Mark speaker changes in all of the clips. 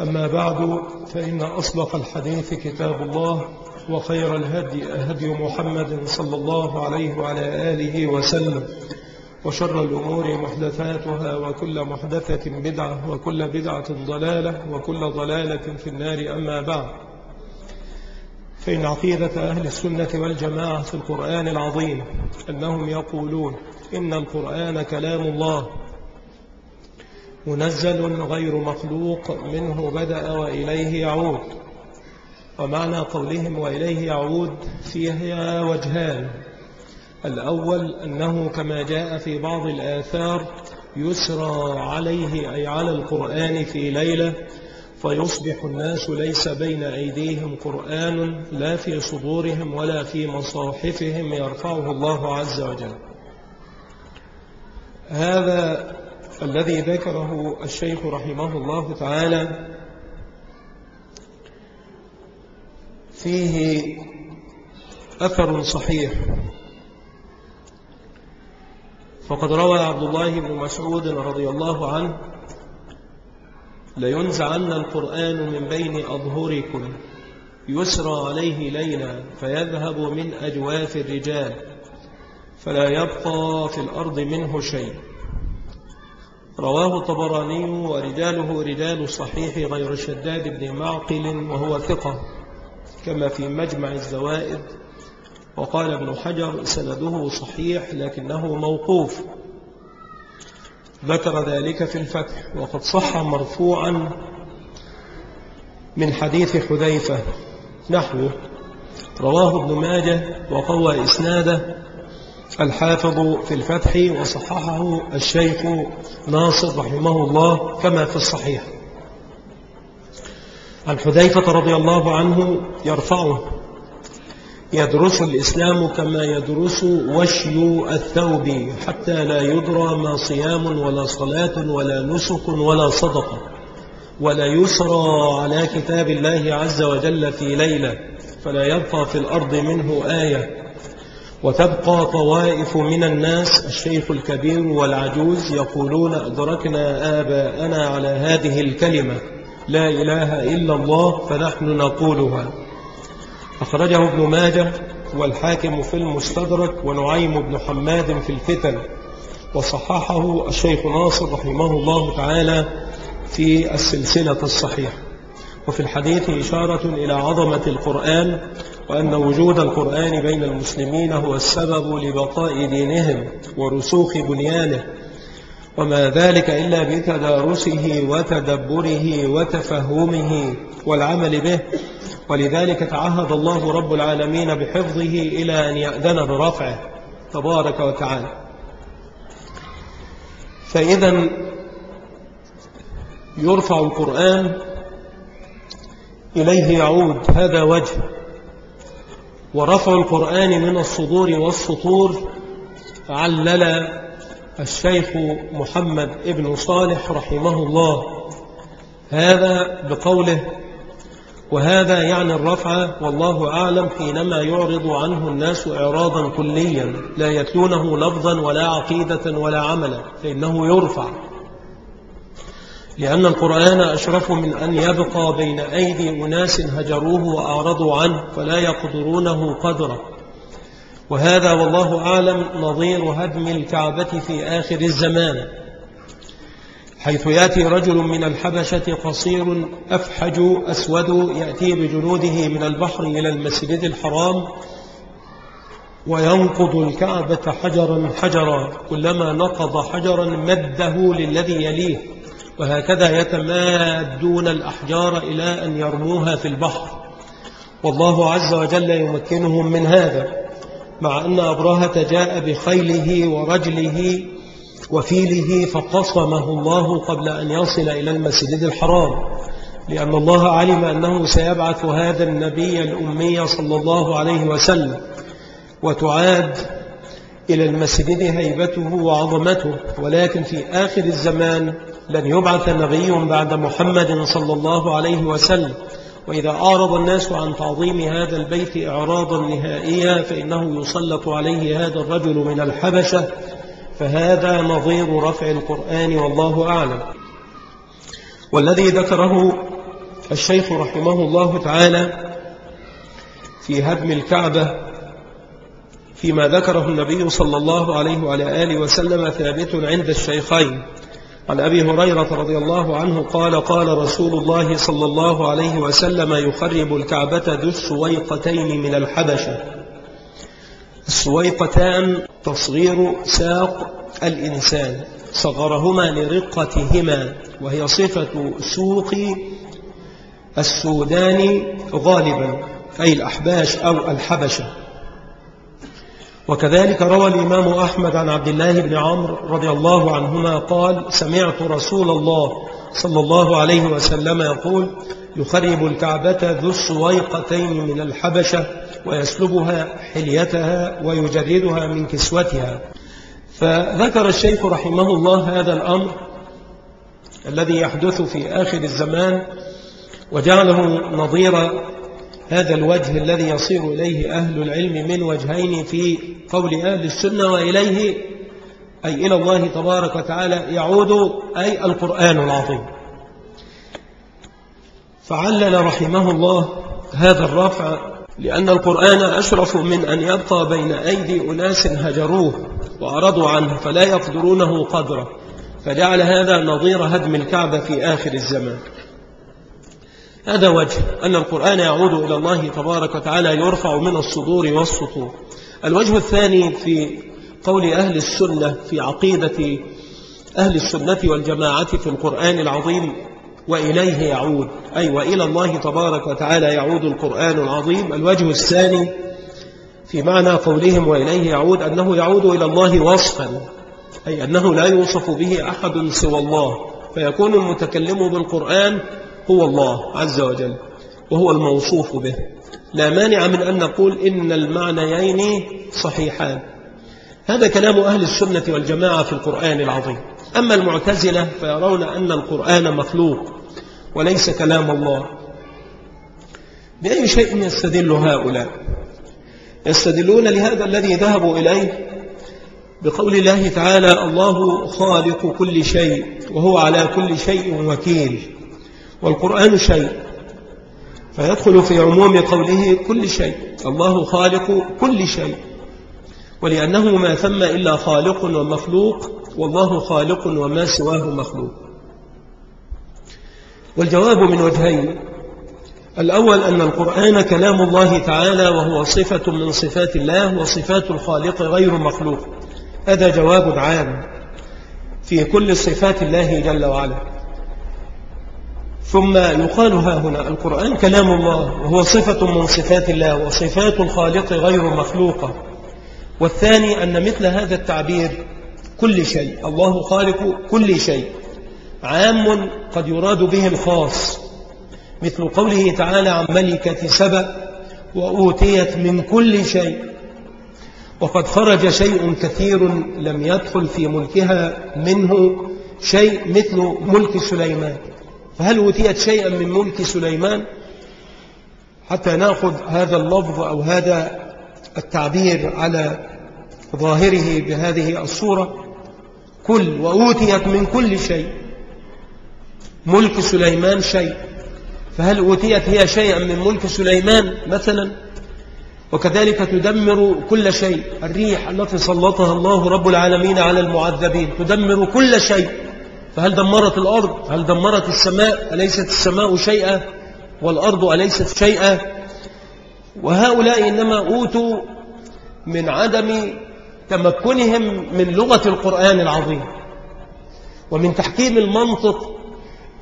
Speaker 1: أما بعد فإن أصدق الحديث كتاب الله وخير الهدي هدي محمد صلى الله عليه وعلى آله وسلم. وشر الأمور محدثاتها وكل محدثة بدعة وكل بدعة ضلالة وكل ضلالة في النار أما بعد. فإن عقيدة أهل السنة والجماعة في القرآن العظيم أنهم يقولون إن القرآن كلام الله. منزل غير مخلوق منه بدأ وإليه يعود. ومعنى قولهم وإليه يعود فيها وجهان. الأول أنه كما جاء في بعض الآثار يسرى عليه أي على القرآن في ليلة فيصبح الناس ليس بين أيديهم قرآن لا في صدورهم ولا في مصاحفهم يرفعه الله عز وجل. هذا الذي ذكره الشيخ رحمه الله تعالى فيه أثر صحيح. فقد روى عبد الله بن مسعود رضي الله عنه لينزعن القرآن من بين أظهركم يسرى عليه ليلا فيذهب من أجواف الرجال فلا يبقى في الأرض منه شيء. رواه الطبراني ورجاله رجال صحيح غير شداد بن معقل وهو ثقة كما في مجمع الزوائد. وقال ابن حجر سنده صحيح لكنه موقوف. ذكر ذلك في الفتح وقد صح مرفوعا من حديث حذيفة نحوه. رواه ابن ماجه وقوى إسناده الحافظ في الفتح وصححه الشيخ ناصر رحمه الله كما في الصحيح. عن حذيفة رضي الله عنه يرفعه يدرس الإسلام كما يدرس وشي الثوب حتى لا يدرى ما صيام ولا صلاة ولا نسك ولا صدقة ولا يسرى على كتاب الله عز وجل في ليلة فلا يبقى في الأرض منه آية. وتبقى طوائف من الناس الشيخ الكبير والعجوز يقولون أدركنا آباءنا على هذه الكلمة لا إله إلا الله فنحن نقولها. أخرجه ابن ماجه والحاكم في المستدرك ونعيم بن حماد في الفتن وصححه الشيخ ناصر رحمه الله تعالى في السلسلة الصحيحة. وفي الحديث إشارة إلى عظمة القرآن وأن وجود القرآن بين المسلمين هو السبب لبقاء دينهم ورسوخ بنيانه. وما ذلك إلا بتدارسه وتدبره وتفهمه والعمل به. ولذلك تعهد الله رب العالمين بحفظه إلى أن يأذن برفعه. تبارك وتعالى. فإذا يرفع القرآن إليه يعود. هذا وجه. ورفع القرآن من الصدور والسطور علل الشيخ محمد ابن صالح رحمه الله. هذا بقوله وهذا يعني الرفع والله أعلم حينما يعرض عنه الناس إعراضا كليا لا يتلونه لفظا ولا عقيدة ولا عملا فإنه يرفع. لأن القرآن أشرف من أن يبقى بين أيدي أناس هجروه وأعرضوا عنه فلا يقدرونه قدره. وهذا والله أعلم نظير هدم الكعبة في آخر الزمان حيث يأتي رجل من الحبشة قصير أفحج أسود يأتي بجنوده من البحر إلى المسجد الحرام وينقض الكعبة حجرا حجرا كلما نقض حجرا مده للذي يليه. وهكذا يتمادون الأحجار إلى أن يرموها في البحر. والله عز وجل يمكنهم من هذا مع أن أبرهة جاء بخيله ورجله وفيله فقصمه الله قبل أن يصل إلى المسجد الحرام لأن الله علم أنه سيبعث هذا النبي الأمي صلى الله عليه وسلم وتعاد إلى المسجد هيبته وعظمته ولكن في آخر الزمان لن يبعث نبي بعد محمد صلى الله عليه وسلم. وإذا أعرض الناس عن تعظيم هذا البيت إعراضا نهائيا فإنه يسلط عليه هذا الرجل من الحبشة. فهذا نظير رفع القرآن والله أعلم. والذي ذكره الشيخ رحمه الله تعالى في هدم الكعبة فيما ذكره النبي صلى الله عليه وعلى آله وسلم ثابت عند الشيخين. عن أبي هريرة رضي الله عنه قال قال رسول الله صلى الله عليه وسلم يخرب الكعبة ذو السويقتين من الحبشة. السويقتان تصغير ساق الإنسان صغرهما لرقتهما وهي صفة سوق السودان غالبا أي الأحباش أو الحبشة. وكذلك روى الإمام أحمد عن عبد الله بن عمرو رضي الله عنهما قال سمعت رسول الله صلى الله عليه وسلم يقول يخرب الكعبة ذو السويقتين من الحبشة ويسلبها حليتها ويجردها من كسوتها. فذكر الشيخ رحمه الله هذا الأمر الذي يحدث في آخر الزمان وجعله نظير هذا الوجه الذي يصير إليه أهل العلم من وجهين في قول أهل السنة وإليه أي إلى الله تبارك وتعالى يعود أي القرآن العظيم. فعلل رحمه الله هذا الرفع لأن القرآن أشرف من أن يبقى بين أيدي أناس هجروه وأرضوا عنه فلا يقدرونه قدره. فجعل هذا نظير هدم الكعبة في آخر الزمان. هذا وجه أن القرآن يعود إلى الله تبارك وتعالى يرفع من الصدور والسطور. الوجه الثاني في قول أهل السنة في عقيدة أهل السنة والجماعة في القرآن العظيم وإليه يعود أي وإلى الله تبارك وتعالى يعود القرآن العظيم. الوجه الثاني في معنى قولهم وإليه يعود أنه يعود إلى الله وصفا أي أنه لا يوصف به أحد سوى الله فيكون المتكلم بالقرآن هو الله عز وجل وهو الموصوف به. لا مانع من أن نقول إن المعنيين صحيحان. هذا كلام أهل السنة والجماعة في القرآن العظيم. أما المعتزلة فيرون أن القرآن مخلوق وليس كلام الله. بأي شيء يستدل هؤلاء؟ يستدلون لهذا الذي ذهبوا إليه بقول الله تعالى الله خالق كل شيء وهو على كل شيء وكيل. والقرآن شيء. فيدخل في عموم قوله كل شيء. الله خالق كل شيء. ولأنه ما ثم إلا خالق ومخلوق والله خالق وما سواه مخلوق. والجواب من وجهين. الأول أن القرآن كلام الله تعالى وهو صفة من صفات الله وصفات الخالق غير مخلوق. هذا جواب عام في كل صفات الله جل وعلا. ثم يقال ها هنا القرآن كلام الله وهو صفة من صفات الله وصفات الخالق غير مخلوقة. والثاني أن مثل هذا التعبير كل شيء الله خالق كل شيء عام قد يراد به الخاص. مثل قوله تعالى عن ملكة سبأ وأوتيت من كل شيء وقد خرج شيء كثير لم يدخل في ملكها منه شيء مثل ملك سليمان. فهل أوتيت شيئا من ملك سليمان حتى نأخذ هذا اللفظ أو هذا التعبير على ظاهره بهذه الصورة؟ كل وأوتيت من كل شيء ملك سليمان شيء. فهل أوتيت هي شيئا من ملك سليمان مثلا؟ وكذلك تدمر كل شيء. الريح التي سلطها الله رب العالمين على المعذبين تدمر كل شيء. فهل دمرت الأرض؟ هل دمرت السماء؟ أليست السماء شيئا؟ والأرض أليست شيئا؟ وهؤلاء إنما أوتوا من عدم تمكنهم من لغة القرآن العظيم. ومن تحكيم المنطق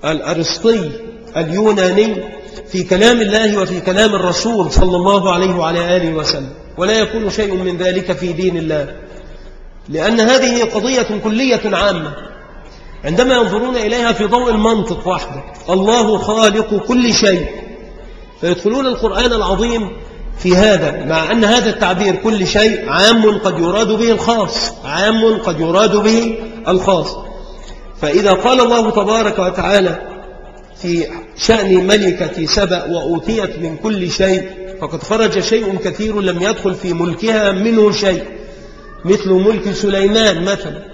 Speaker 1: الأرسطي اليوناني في كلام الله وفي كلام الرسول صلى الله عليه وعلى آله وسلم. ولا يكون شيء من ذلك في دين الله. لأن هذه قضية كلية عامة. عندما ينظرون إليها في ضوء المنطق وحده الله خالق كل شيء. فيدخلون القرآن العظيم في هذا مع أن هذا التعبير كل شيء عام قد يراد به الخاص عام قد يراد به الخاص. فإذا قال الله تبارك وتعالى في شأن ملكة سبأ وأوتيت من كل شيء فقد خرج شيء كثير لم يدخل في ملكها منه شيء مثل ملك سليمان مثلا.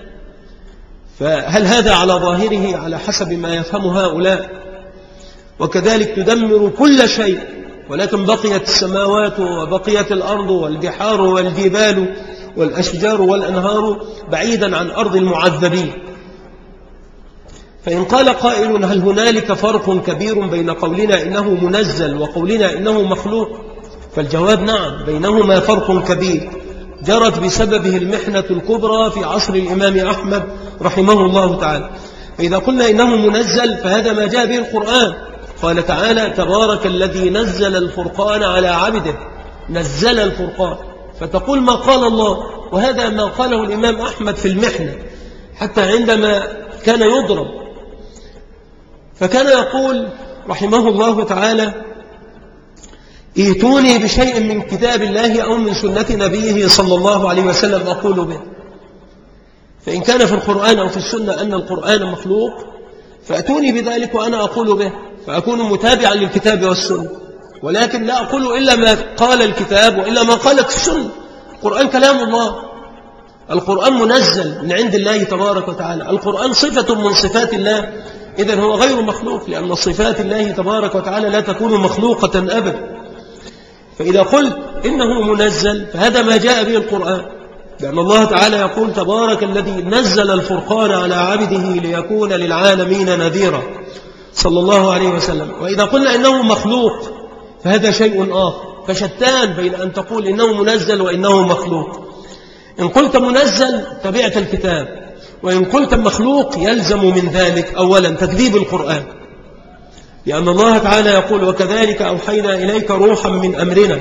Speaker 1: فهل هذا على ظاهره على حسب ما يفهم هؤلاء؟ وكذلك تدمر كل شيء ولكن بقيت السماوات وبقيت الأرض والبحار والجبال والأشجار والأنهار بعيدا عن أرض المعذبين. فإن قال قائل هل هنالك فرق كبير بين قولنا إنه منزل وقولنا إنه مخلوق؟ فالجواب نعم بينهما فرق كبير. جرت بسببه المحنة الكبرى في عصر الإمام أحمد رحمه الله تعالى. فإذا قلنا إنه منزل فهذا ما جاء به القرآن. قال تعالى تبارك الذي نزل الفرقان على عبده. نزل الفرقان. فتقول ما قال الله؟ وهذا ما قاله الإمام أحمد في المحنة حتى عندما كان يضرب. فكان يقول رحمه الله تعالى ايتوني بشيء من كتاب الله أو من سنة نبيه صلى الله عليه وسلم أقول به. فإن كان في القرآن أو في السنة أن القرآن مخلوق فأتوني بذلك وأنا أقول به فأكون متابعا للكتاب والسنة. ولكن لا أقول إلا ما قال الكتاب وإلا ما قالت السنة. القرآن كلام الله. القرآن منزل من عند الله تبارك وتعالى. القرآن صفة من صفات الله. إذا هو غير مخلوق لأن صفات الله تبارك وتعالى لا تكون مخلوقة أبدا. فإذا قلت إنه منزل فهذا ما جاء به القرآن. لأن الله تعالى يقول تبارك الذي نزل الفرقان على عبده ليكون للعالمين نذيرا صلى الله عليه وسلم. وإذا قلنا إنه مخلوق فهذا شيء آخر. فشتان بين أن تقول إنه منزل وإنه مخلوق. إن قلت منزل تبعت الكتاب. وإن قلت مخلوق يلزم من ذلك أولا تكذيب القرآن. لأن الله تعالى يقول وكذلك أوحينا إليك روحا من أمرنا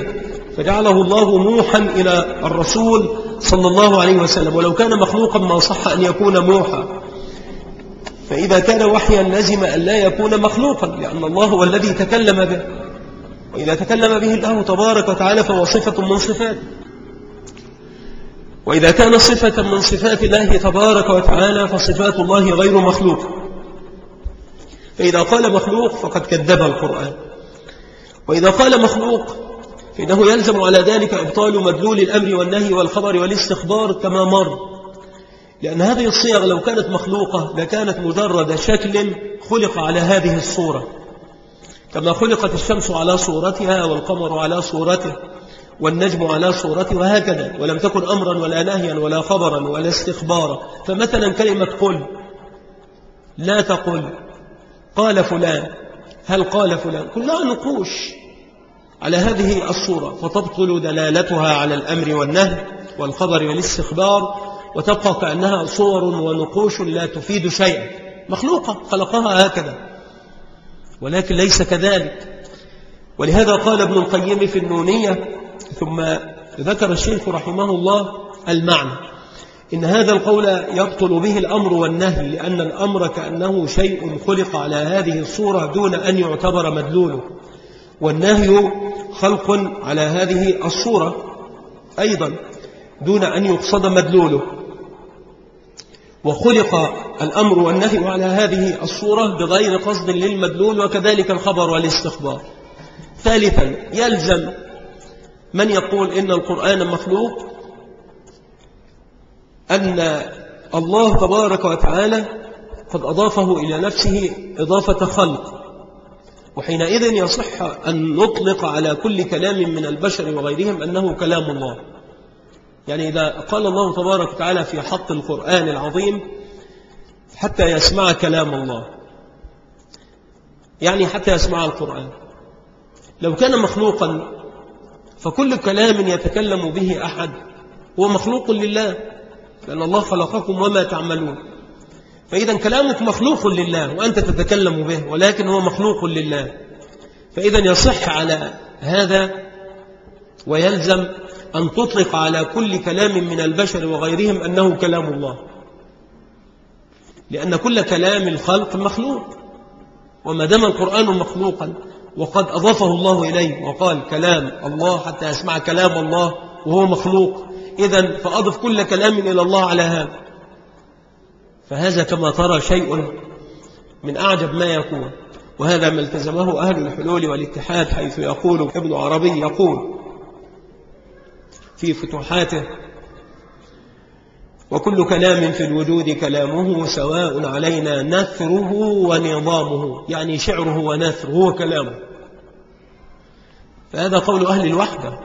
Speaker 1: فجعله الله موحا إلى الرسول صلى الله عليه وسلم ولو كان مخلوقا ما صح أن يكون موحا فإذا كان وحيا لزم أن لا يكون مخلوقا لأن الله هو الذي تكلم به. وإذا تكلم به الله تبارك وتعالى فهو صفة من صفاته. وإذا كان صفة من صفات الله تبارك وتعالى فصفات الله غير مخلوق. فإذا قال مخلوق فقد كذب القرآن. وإذا قال مخلوق فإنه يلزم على ذلك إبطال مدلول الأمر والنهي والخبر والاستخبار كما مر. لأن هذه الصيغ لو كانت مخلوقة لكانت مجرد شكل خلق على هذه الصورة. كما خلقت الشمس على صورتها والقمر على صورته والنجم على صورته وهكذا. ولم تكن أمرا ولا نهيا ولا خبرا ولا استخبارا. فمثلا كلمة قل لا تقل. قال فلان هل قال فلان؟ كلها نقوش على هذه الصورة. فتبطل دلالتها على الأمر والنهي والخبر والاستخبار وتبقى كأنها صور ونقوش لا تفيد شيئا. مخلوقة خلقها هكذا. ولكن ليس كذلك. ولهذا قال ابن القيم في النونية ثم ذكر الشيخ رحمه الله المعنى. إن هذا القول يبطل به الأمر والنهي لأن الأمر كأنه شيء خلق على هذه الصورة دون أن يعتبر مدلوله. والنهي خلق على هذه الصورة أيضا دون أن يقصد مدلوله. وخلق الأمر والنهي على هذه الصورة بغير قصد للمدلول وكذلك الخبر والاستخبار. ثالثا يلزم من يقول إن القرآن مخلوق أن الله تبارك وتعالى قد أضافه إلى نفسه إضافة خلق وحينئذ يصح أن نطلق على كل كلام من البشر وغيرهم أنه كلام الله. يعني إذا قال الله تبارك وتعالى في حق القرآن العظيم حتى يسمع كلام الله. يعني حتى يسمع القرآن. لو كان مخلوقا فكل كلام يتكلم به أحد هو مخلوق لله. لأن الله خلقكم وما تعملون. فإذا كلامك مخلوق لله وأنت تتكلم به ولكن هو مخلوق لله. فإذا يصح على هذا ويلزم أن تطلق على كل كلام من البشر وغيرهم أنه كلام الله. لأن كل كلام الخلق مخلوق. وما دام القرآن مخلوقا وقد أضافه الله إليه وقال كلام الله حتى يسمع كلام الله وهو مخلوق. إذا فأضف كل كلام إلى الله على هذا. فهذا كما ترى شيء من أعجب ما يكون وهذا ما التزمه أهل الحلول والاتحاد حيث يقول ابن عربي يقول في فتوحاته وكل كلام في الوجود كلامه سواء علينا نثره ونظامه. يعني شعره ونثره هو كلامه. فهذا قول أهل الوحدة.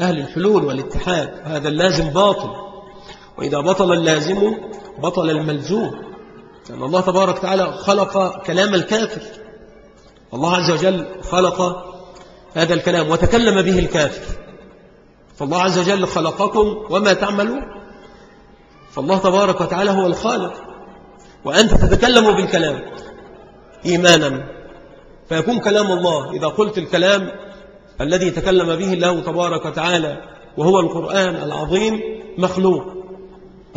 Speaker 1: أهل الحلول والاتحاد هذا اللازم باطل. وإذا بطل اللازم بطل الملزوم. لأن الله تبارك وتعالى خلق كلام الكافر. الله عز وجل خلق هذا الكلام وتكلم به الكافر. فالله عز وجل خلقكم وما تعملون. فالله تبارك وتعالى هو الخالق. وأنت تتكلم بالكلام إيمانا. فيكون كلام الله. إذا قلت الكلام الذي تكلم به الله تبارك وتعالى وهو القرآن العظيم مخلوق.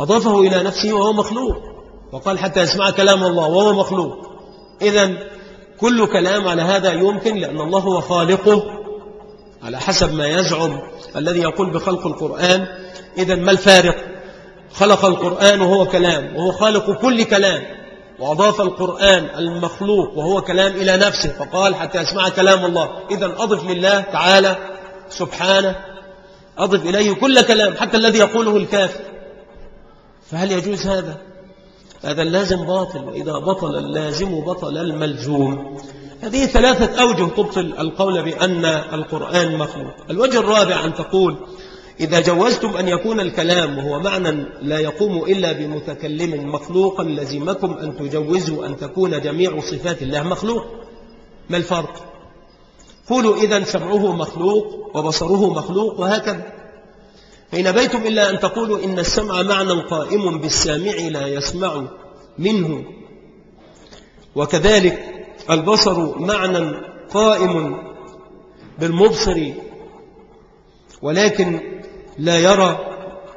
Speaker 1: أضافه إلى نفسه وهو مخلوق. وقال حتى يسمع كلام الله وهو مخلوق. إذا كل كلام على هذا يمكن لأن الله هو خالقه. على حسب ما يزعم الذي يقول بخلق القرآن. إذا ما الفارق؟ خلق القرآن وهو كلام وهو خالق كل كلام. وأضاف القرآن المخلوق وهو كلام إلى نفسه فقال حتى يسمع كلام الله. إذا أضف لله تعالى سبحانه أضف إليه كل كلام حتى الذي يقوله الكافر. فهل يجوز هذا؟ هذا اللازم باطل وإذا بطل اللازم بطل الملزوم. هذه ثلاثة أوجه تبطل القول بأن القرآن مخلوق. الوجه الرابع أن تقول إذا جوزتم أن يكون الكلام وهو معنى لا يقوم إلا بمتكلم مخلوقا لزمكم أن تجوزوا أن تكون جميع صفات الله مخلوق. ما الفرق؟ قولوا إذا سمعه مخلوق وبصره مخلوق وهكذا. فإن بيتم إلا أن تقولوا إن السمع معنى قائم بالسامع لا يسمع منه. وكذلك البصر معنى قائم بالمبصر. ولكن لا يرى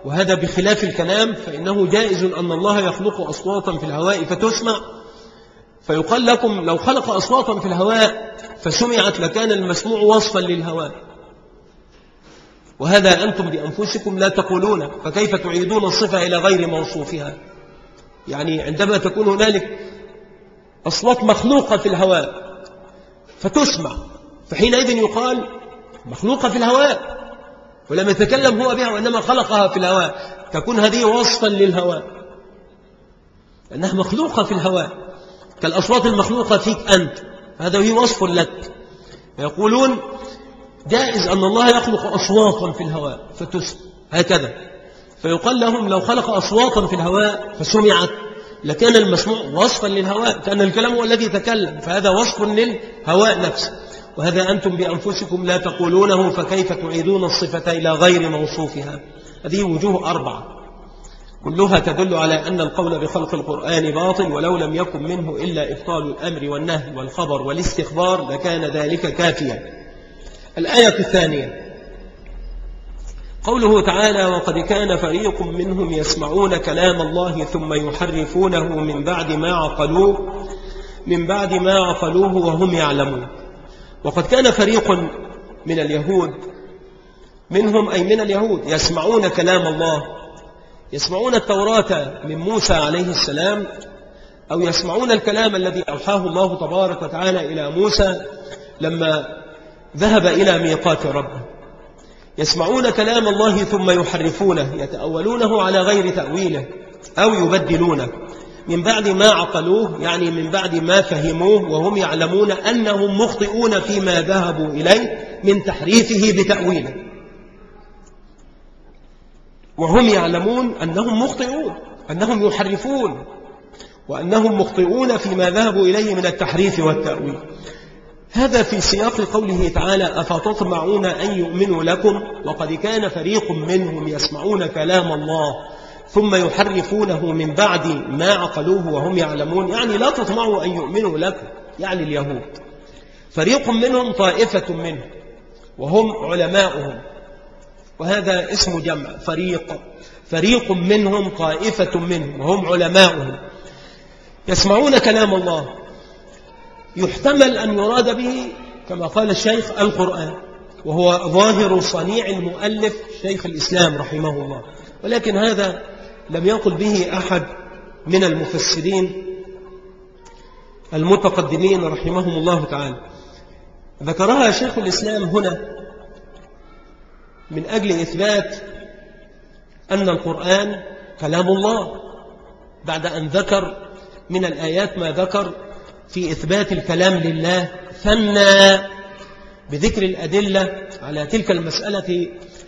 Speaker 1: وهذا بخلاف الكلام فإنه جائز أن الله يخلق أصواتا في الهواء فتسمع. فيقال لكم لو خلق أصواتا في الهواء فسمعت لكان المسموع وصفا للهواء. وهذا أنتم بأنفسكم لا تقولون فكيف تعيدون الصفة إلى غير موصوفها؟ يعني عندما تكون هنالك أصوات مخلوقة في الهواء فتسمع فحينئذ يقال مخلوقة في الهواء. ولم يتكلم هو بها وإنما خلقها في الهواء. تكون هذه وصفا للهواء. لأنها مخلوقة في الهواء. كالأصوات المخلوقة فيك أنت. هذا هي وصف لك. يقولون جائز أن الله يخلق أصواتا في الهواء. فتسمع هكذا. فيقال لهم لو خلق أصواتا في الهواء فسمعت. لكان المسموع وصفا للهواء كأن الكلام هو الذي تكلم فهذا وصف للهواء نفسه. وهذا أنتم بأنفسكم لا تقولونه فكيف تعيدون الصفة إلى غير موصوفها؟ هذه وجوه أربعة. كلها تدل على أن القول بخلق القرآن باطل ولو لم يكن منه إلا إبطال الأمر والنهي والخبر والاستخبار لكان ذلك كافيا. الآية الثانية. قوله تعالى وقد كان فريق منهم يسمعون كلام الله ثم يحرفونه من بعد ما عقلوه من بعد ما عقلوه وهم يعلمون. وقد كان فريق من اليهود منهم أي من اليهود يسمعون كلام الله يسمعون التوراة من موسى عليه السلام أو يسمعون الكلام الذي أوحاه الله تبارك وتعالى إلى موسى لما ذهب إلى ميقات ربه. يسمعون كلام الله ثم يحرفونه يتأولونه على غير تأويله أو يبدلونه. من بعد ما عقلوه يعني من بعد ما فهموه وهم يعلمون أنهم مخطئون فيما ذهبوا إليه من تحريفه بتأويله. وهم يعلمون أنهم مخطئون أنهم يحرفون وأنهم مخطئون فيما ذهبوا إليه من التحريف والتأويل. هذا في سياق قوله تعالى أفتطمعون أن يؤمنوا لكم وقد كان فريق منهم يسمعون كلام الله ثم يحرفونه من بعد ما عقلوه وهم يعلمون. يعني لا تطمعوا أن يؤمنوا لكم يعني اليهود. فريق منهم طائفة منهم وهم علماؤهم وهذا اسم جمع فريق. فريق منهم طائفة منهم وهم علماؤهم. يسمعون كلام الله. يحتمل أن يراد به كما قال الشيخ القرآن وهو ظاهر صنيع المؤلف شيخ الإسلام رحمه الله. ولكن هذا لم يقل به أحد من المفسرين المتقدمين رحمهم الله تعالى. ذكرها شيخ الإسلام هنا من أجل إثبات أن القرآن كلام الله. بعد أن ذكر من الآيات ما ذكر في إثبات الكلام لله ثنى بذكر الأدلة على تلك المسألة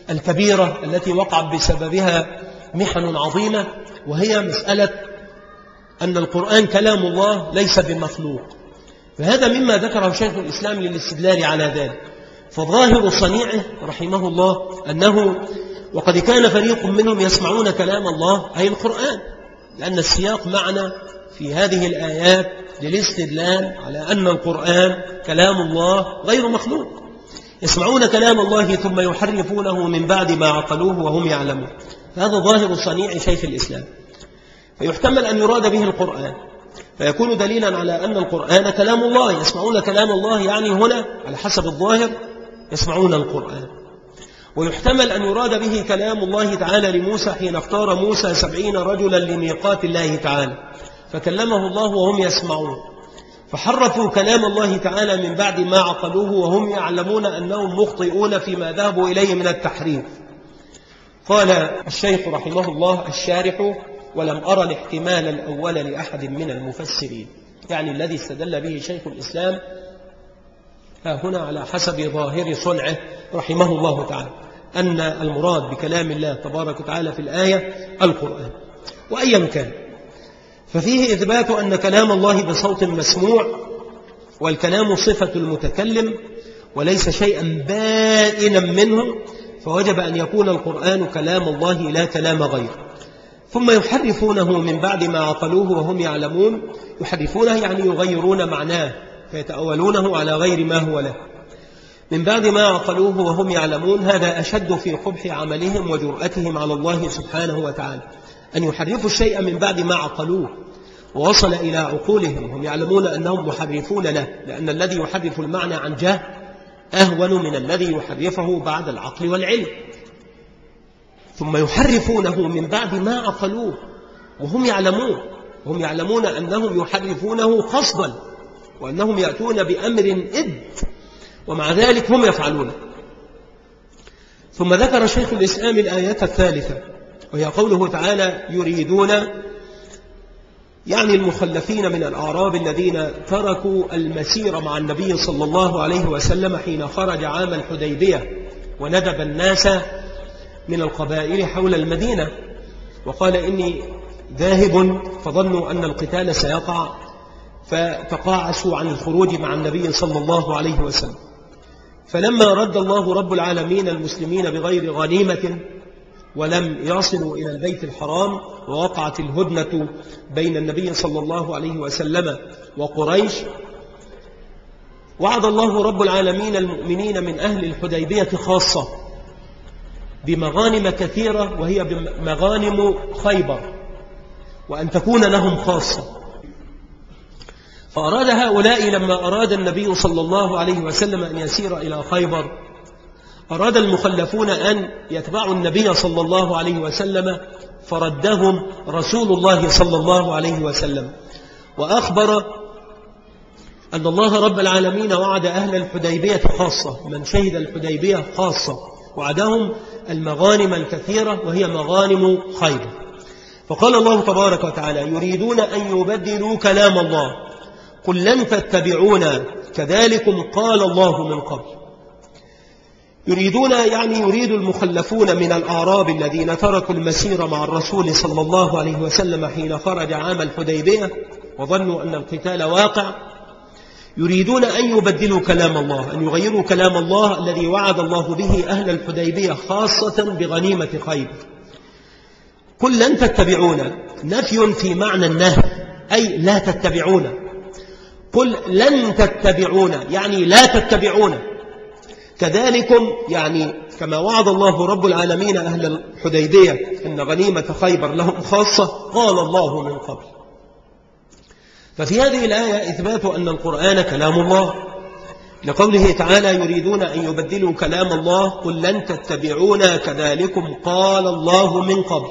Speaker 1: الكبيرة التي وقع بسببها محن عظيمة وهي مسألة أن القرآن كلام الله ليس بمخلوق. فهذا مما ذكره شيخ الإسلام للاستدلال على ذلك. فظاهر صنيعه رحمه الله أنه وقد كان فريق منهم يسمعون كلام الله أي القرآن لأن السياق معنا في هذه الآيات للاستدلال على أن القرآن كلام الله غير مخلوق. يسمعون كلام الله ثم يحرفونه من بعد ما عقلوه وهم يعلمون. هذا ظاهر صنيع شيخ الإسلام. فيحتمل أن يراد به القرآن. فيكون دليلا على أن القرآن كلام الله. يسمعون كلام الله يعني هنا على حسب الظاهر يسمعون القرآن. ويحتمل أن يراد به كلام الله تعالى لموسى حين اختار موسى سبعين رجلا لميقات الله تعالى. فكلمه الله وهم يسمعون. فحرفوا كلام الله تعالى من بعد ما عقلوه وهم يعلمون أنهم مخطئون فيما ذهبوا إليه من التحريف. قال الشيخ رحمه الله الشارح ولم أرى الاحتمال الأول لأحد من المفسرين. يعني الذي استدل به شيخ الإسلام ها هنا على حسب ظاهر صنعه رحمه الله تعالى أن المراد بكلام الله تبارك وتعالى في الآية القرآن. وأيا كان ففيه إثبات أن كلام الله بصوت مسموع والكلام صفة المتكلم وليس شيئا بائنا منه فوجب أن يكون القرآن كلام الله لا كلام غيره. ثم يحرفونه من بعد ما عقلوه وهم يعلمون. يحرفونه يعني يغيرون معناه فيتأولونه على غير ما هو له. من بعد ما عقلوه وهم يعلمون هذا أشد في قبح عملهم وجرأتهم على الله سبحانه وتعالى. أن يحرفوا الشيء من بعد ما عقلوه ووصل إلى عقولهم هم يعلمون أنهم محرفون له لأن الذي يحرف المعنى عن جهل أهون من الذي يحرفه بعد العقل والعلم. ثم يحرفونه من بعد ما عقلوه وهم يعلمون وهم يعلمون أنهم يحرفونه قصدا وأنهم يأتون بأمر إد ومع ذلك هم يفعلون. ثم ذكر شيخ الإسلام الآية الثالثة وهي قوله تعالى يريدون يعني المخلفين من الأعراب الذين تركوا المسير مع النبي صلى الله عليه وسلم حين خرج عام الحديبية وندب الناس من القبائل حول المدينة. وقال إني ذاهب فظنوا أن القتال سيقع فتقاعسوا عن الخروج مع النبي صلى الله عليه وسلم. فلما رد الله رب العالمين المسلمين بغير غنيمة ولم يصلوا إلى البيت الحرام ووقعت الهدنة بين النبي صلى الله عليه وسلم وقريش. وعد الله رب العالمين المؤمنين من أهل الحديبية خاصة بمغانم كثيرة وهي مغانم خيبر وأن تكون لهم خاصة. فأراد هؤلاء لما أراد النبي صلى الله عليه وسلم أن يسير إلى خيبر أراد المخلفون أن يتبعوا النبي صلى الله عليه وسلم فردهم رسول الله صلى الله عليه وسلم. وأخبر أن الله رب العالمين وعد أهل الحديبية خاصة من شهد الحديبية خاصة وعدهم المغانم الكثيرة وهي مغانم خير فقال الله تبارك وتعالى يريدون أن يبدلوا كلام الله قل لن تتبعونا كذلكم قال الله من قبل. يريدون يعني يريد المخلفون من الأعراب الذين تركوا المسير مع الرسول صلى الله عليه وسلم حين خرج عام الحديبية وظنوا أن القتال واقع. يريدون أن يبدلوا كلام الله أن يغيروا كلام الله الذي وعد الله به أهل الحديبية خاصة بغنيمة خيبر قل لن تتبعونا نفي في معنى النهي أي لا تتبعونا قل لن تتبعونا يعني لا تتبعونا كذلكم يعني كما وعد الله رب العالمين أهل الحديبية أن غنيمة خيبر لهم خاصة قال الله من قبل. ففي هذه الآية إثبات أن القرآن كلام الله. لقوله تعالى يريدون أن يبدلوا كلام الله قل لن تتبعونا كذلكم قال الله من قبل.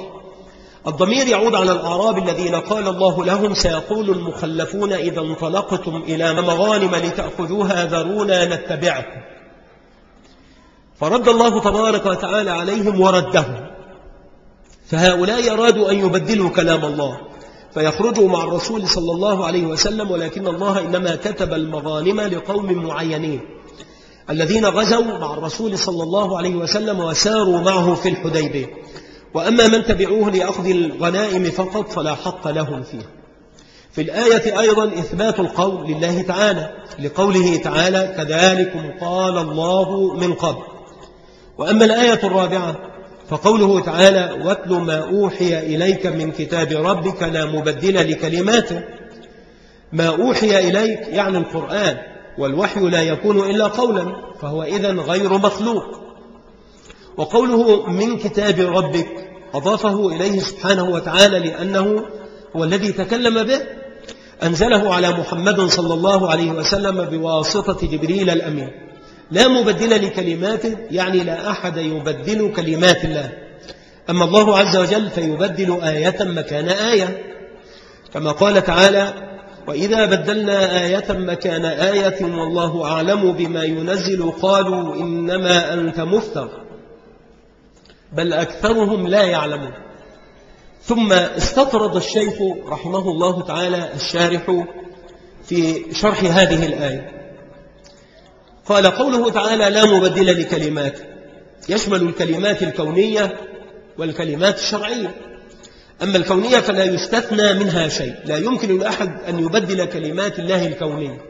Speaker 1: الضمير يعود على الأعراب الذين قال الله لهم سيقول المخلفون إذا انطلقتم إلى مغانم لتأخذوها ذرونا نتبعكم. فرد الله تبارك وتعالى عليهم وردهم. فهؤلاء أرادوا أن يبدلوا كلام الله فيخرجوا مع الرسول صلى الله عليه وسلم ولكن الله إنما كتب المغانم لقوم معينين. الذين غزوا مع الرسول صلى الله عليه وسلم وساروا معه في الحديبية. وأما من تبعوه لأخذ الغنائم فقط فلا حق لهم فيه. في الآية أيضا إثبات القول لله تعالى لقوله تعالى كذلكم قال الله من قبل وأما الآية الرابعة فقوله تعالى واتل ما أوحي إليك من كتاب ربك لا مبدل لكلماته. ما أوحي إليك يعني القرآن والوحي لا يكون إلا قولا فهو إذن غير مخلوق. وقوله من كتاب ربك أضافه إليه سبحانه وتعالى لأنه هو الذي تكلم به. أنزله على محمد صلى الله عليه وسلم بواسطة جبريل الأمين. لا مبدل لكلماته يعني لا أحد يبدل كلمات الله. أما الله عز وجل فيبدل آية مكان آية. كما قال تعالى وإذا بدلنا آية مكان آية والله أعلم بما ينزل قالوا إنما أنت مفتر. بل أكثرهم لا يعلمون. ثم استطرد الشيخ رحمه الله تعالى الشارح في شرح هذه الآية. قال قوله تعالى لا مبدل لكلمات. يشمل الكلمات الكونية والكلمات الشرعية. أما الكونية فلا يستثنى منها شيء. لا يمكن لأحد أن يبدل كلمات الله الكونية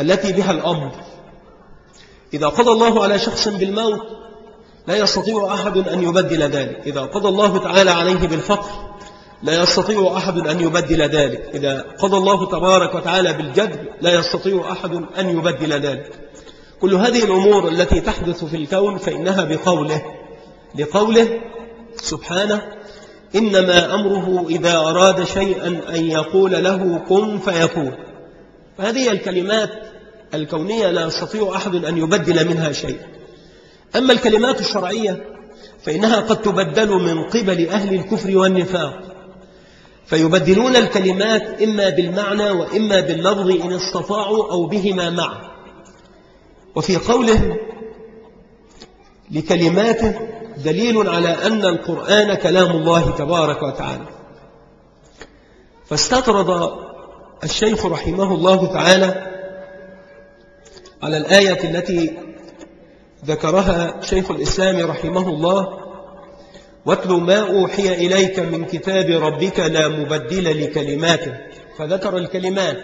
Speaker 1: التي بها الأمر. إذا قضى الله على شخص بالموت لا يستطيع أحد أن يبدل ذلك. إذا قضى الله تعالى عليه بالفقر لا يستطيع أحد أن يبدل ذلك. إذا قضى الله تبارك وتعالى بالجد لا يستطيع أحد أن يبدل ذلك. كل هذه الأمور التي تحدث في الكون فإنها بقوله لقوله سبحانه إنما أمره إذا أراد شيئا أن يقول له كن فيكون. فهذه الكلمات الكونية لا يستطيع أحد أن يبدل منها شيئا. أما الكلمات الشرعية فإنها قد تبدل من قبل أهل الكفر والنفاق. فيبدلون الكلمات إما بالمعنى وإما باللفظ إن استطاعوا أو بهما معا وفي قوله لكلماته دليل على أن القرآن كلام الله تبارك وتعالى. فاستطرد الشيخ رحمه الله تعالى على الآية التي ذكرها شيخ الإسلام رحمه الله واتل ما أوحي إليك من كتاب ربك لا مبدل لكلماته. فذكر الكلمات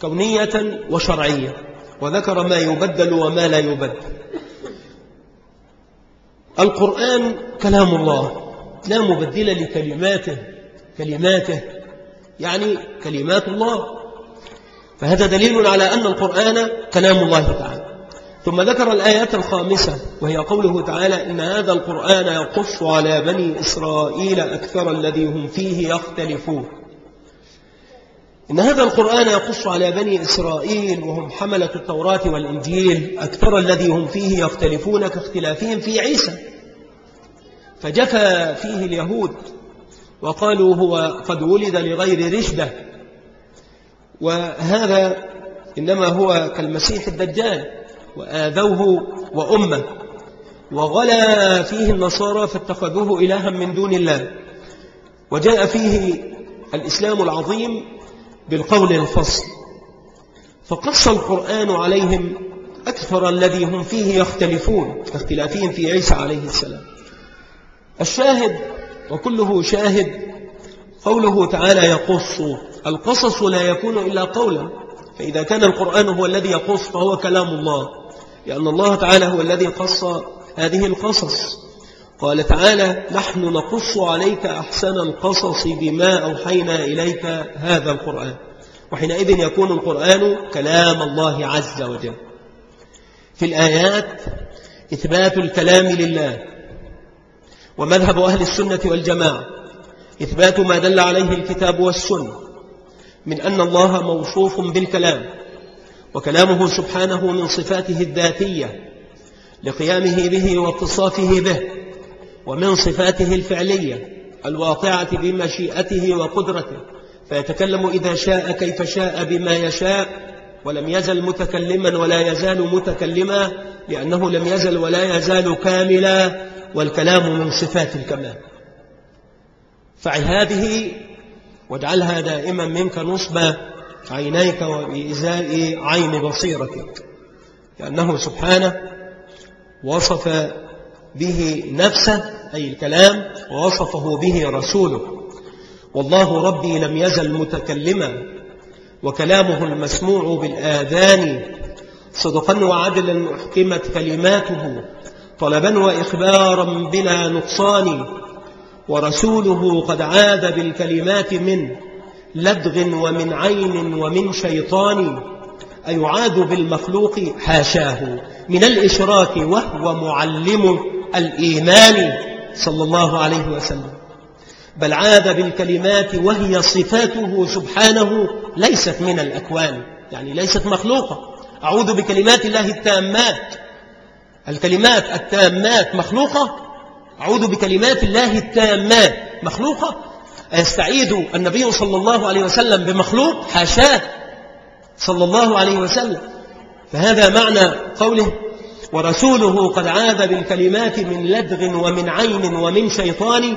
Speaker 1: كونية وشرعية وذكر ما يبدل وما لا يبدل. القرآن كلام الله لا مبدل لكلماته كلماته يعني كلمات الله. فهذا دليل على أن القرآن كلام الله تعالى. ثم ذكر الآيات الخامسة وهي قوله تعالى إن هذا القرآن يقص على بني إسرائيل أكثر الذي هم فيه يختلفون. إن هذا القرآن يقص على بني إسرائيل وهم حملة التوراة والإنجيل أكثر الذي هم فيه يختلفون كاختلافهم في عيسى. فجفى فيه اليهود وقالوا هو قد ولد لغير رشدة. وهذا إنما هو كالمسيح الدجال. وآذوه وأمه وغلا فيه النصارى فاتخذوه إلها من دون الله. وجاء فيه الإسلام العظيم بالقول الفصل. فقص القرآن عليهم أكثر الذي هم فيه يختلفون كاختلافهم في عيسى عليه السلام. الشاهد وكله شاهد قوله تعالى يقص. القصص لا يكون إلا قولا فإذا كان القرآن هو الذي يقص فهو كلام الله. لأن الله تعالى هو الذي قص هذه القصص. قال تعالى نحن نقص عليك أحسن القصص بما أوحينا إليك هذا القرآن. وحينئذ يكون القرآن كلام الله عز وجل. في الآيات إثبات الكلام لله ومذهب أهل السنة والجماعة. إثبات ما دل عليه الكتاب والسنة من أن الله موصوف بالكلام. وكلامه سبحانه من صفاته الذاتية لقيامه به واتصافه به ومن صفاته الفعلية الواقعة بمشيئته وقدرته. فيتكلم إذا شاء كيف شاء بما يشاء ولم يزل متكلما ولا يزال متكلما لأنه لم يزل ولا يزال كاملا والكلام من صفات الكمال. فعل هذه واجعلها دائما منك نصب عينيك وبإزاء عين بصيرتك لأنه سبحانه وصف به نفسه أي الكلام ووصفه به رسوله. والله ربي لم يزل متكلما وكلامه المسموع بالآذان صدقا وعدلا أحكمت كلماته طلبا وإخبارا بلا نقصان ورسوله قد عاد بالكلمات من لدغ ومن عين ومن شيطان أيعاد بالمخلوق حاشاه. من الإشراك وهو معلم الإيمان صلى الله عليه وسلم. بل عاد بالكلمات وهي صفاته سبحانه ليست من الأكوان يعني ليست مخلوقة. أعوذ بكلمات الله التامات. الكلمات التامات مخلوقة؟ أعوذ بكلمات الله التامات مخلوقة؟ أيستعيد النبي صلى الله عليه وسلم بمخلوق حاشاة صلى الله عليه وسلم. فهذا معنى قوله ورسوله قد عاد بالكلمات من لدغ ومن عين ومن شيطان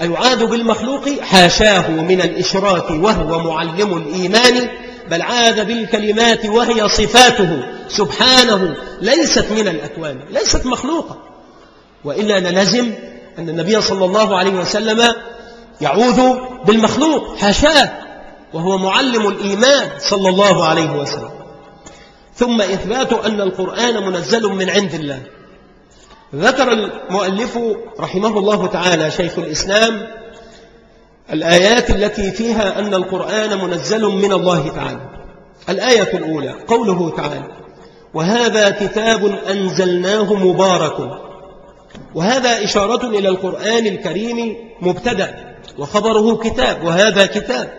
Speaker 1: أيعاد بالمخلوق حاشاه من الإشراك وهو معلم الإيمان بل عاد بالكلمات وهي صفاته سبحانه ليست من الأكوان ليست مخلوقة. وإلا نلزم أن النبي صلى الله عليه وسلم يعوذ بالمخلوق حاشاة وهو معلم الإيمان صلى الله عليه وسلم. ثم إثبات أن القرآن منزل من عند الله. ذكر المؤلف رحمه الله تعالى شيخ الإسلام الآيات التي فيها أن القرآن منزل من الله تعالى. الآية الأولى قوله تعالى وهذا كتاب أنزلناه مبارك وهذا إشارة إلى القرآن الكريم مبتدأ. وخبره كتاب وهذا كتاب.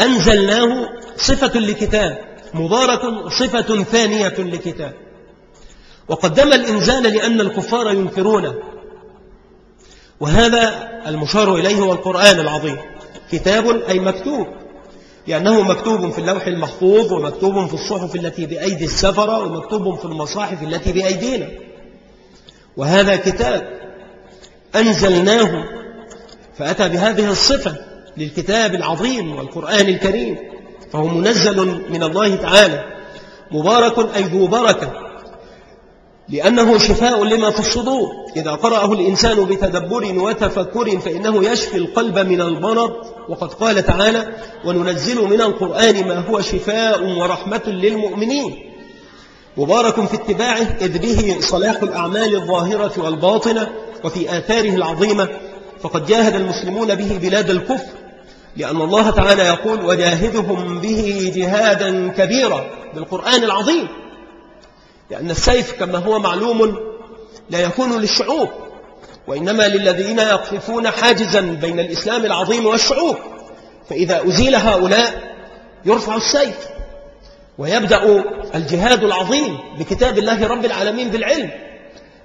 Speaker 1: أنزلناه صفة لكتاب مبارك صفة ثانية لكتاب. وقدم الإنزال لأن الكفار ينكرونه. وهذا المشار إليه هو القرآن العظيم. كتاب أي مكتوب. لأنه مكتوب في اللوح المحفوظ ومكتوب في الصحف التي بأيدي السفرة ومكتوب في المصاحف التي بأيدينا. وهذا كتاب أنزلناه فأتى بهذه الصفة للكتاب العظيم والقرآن الكريم فهو منزل من الله تعالى مبارك أي ذو بركة لأنه شفاء لما في الصدور. إذا قرأه الإنسان بتدبر وتفكر فإنه يشفي القلب من المرض وقد قال تعالى وننزل من القرآن ما هو شفاء ورحمة للمؤمنين مبارك في اتباعه إذ به صلاح الأعمال الظاهرة والباطنة وفي آثاره العظيمة فقد جاهد المسلمون به بلاد الكفر لأن الله تعالى يقول وجاهدهم به جهادا كبيرا بالقرآن العظيم. لأن السيف كما هو معلوم لا يكون للشعوب وإنما للذين يقفون حاجزا بين الإسلام العظيم والشعوب. فإذا أزيل هؤلاء يرفع السيف ويبدأ الجهاد العظيم بكتاب الله رب العالمين بالعلم.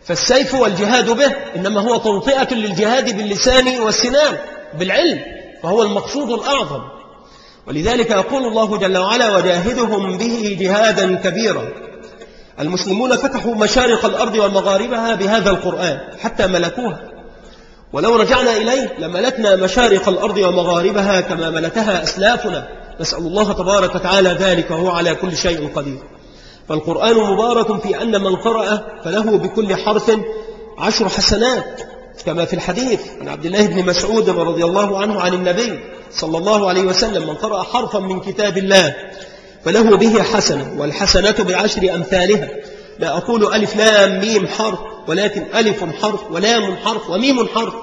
Speaker 1: فالسيف والجهاد به إنما هو توطئة للجهاد باللسان والسنان بالعلم فهو المقصود الأعظم. ولذلك يقول الله جل وعلا وجاهدهم به جهادا كبيرا. المسلمون فتحوا مشارق الأرض ومغاربها بهذا القرآن حتى ملكوها. ولو رجعنا إليه لملكنا مشارق الأرض ومغاربها كما ملكها أسلافنا. نسأل الله تبارك وتعالى ذلك وهو على كل شيء قدير. فالقرآن مبارك في أن من قرأ فله بكل حرف عشر حسنات كما في الحديث عن عبد الله بن مسعود رضي الله عنه عن النبي صلى الله عليه وسلم من قرأ حرفا من كتاب الله فله به حسنة والحسنة بعشر أمثالها. لا أقول ألف لام ميم حرف ولكن ألف حرف ولام حرف وميم حرف.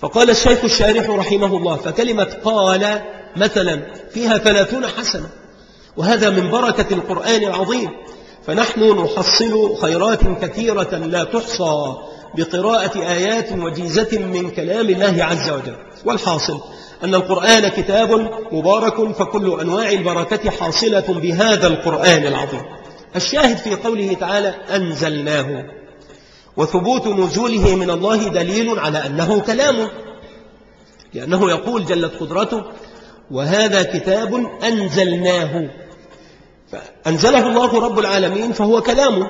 Speaker 1: فقال الشيخ الشارح رحمه الله فكلمة قال مثلا فيها ثلاثون حسنة. وهذا من بركة القرآن العظيم. فنحن نحصل خيرات كثيرة لا تحصى بقراءة آيات وجيزة من كلام الله عز وجل. والحاصل أن القرآن كتاب مبارك فكل أنواع البركة حاصلة بهذا القرآن العظيم. الشاهد في قوله تعالى أنزلناه. وثبوت نزوله من الله دليل على أنه كلامه لأنه يقول جلت قدرته وهذا كتاب أنزلناه. فأنزله الله رب العالمين فهو كلامه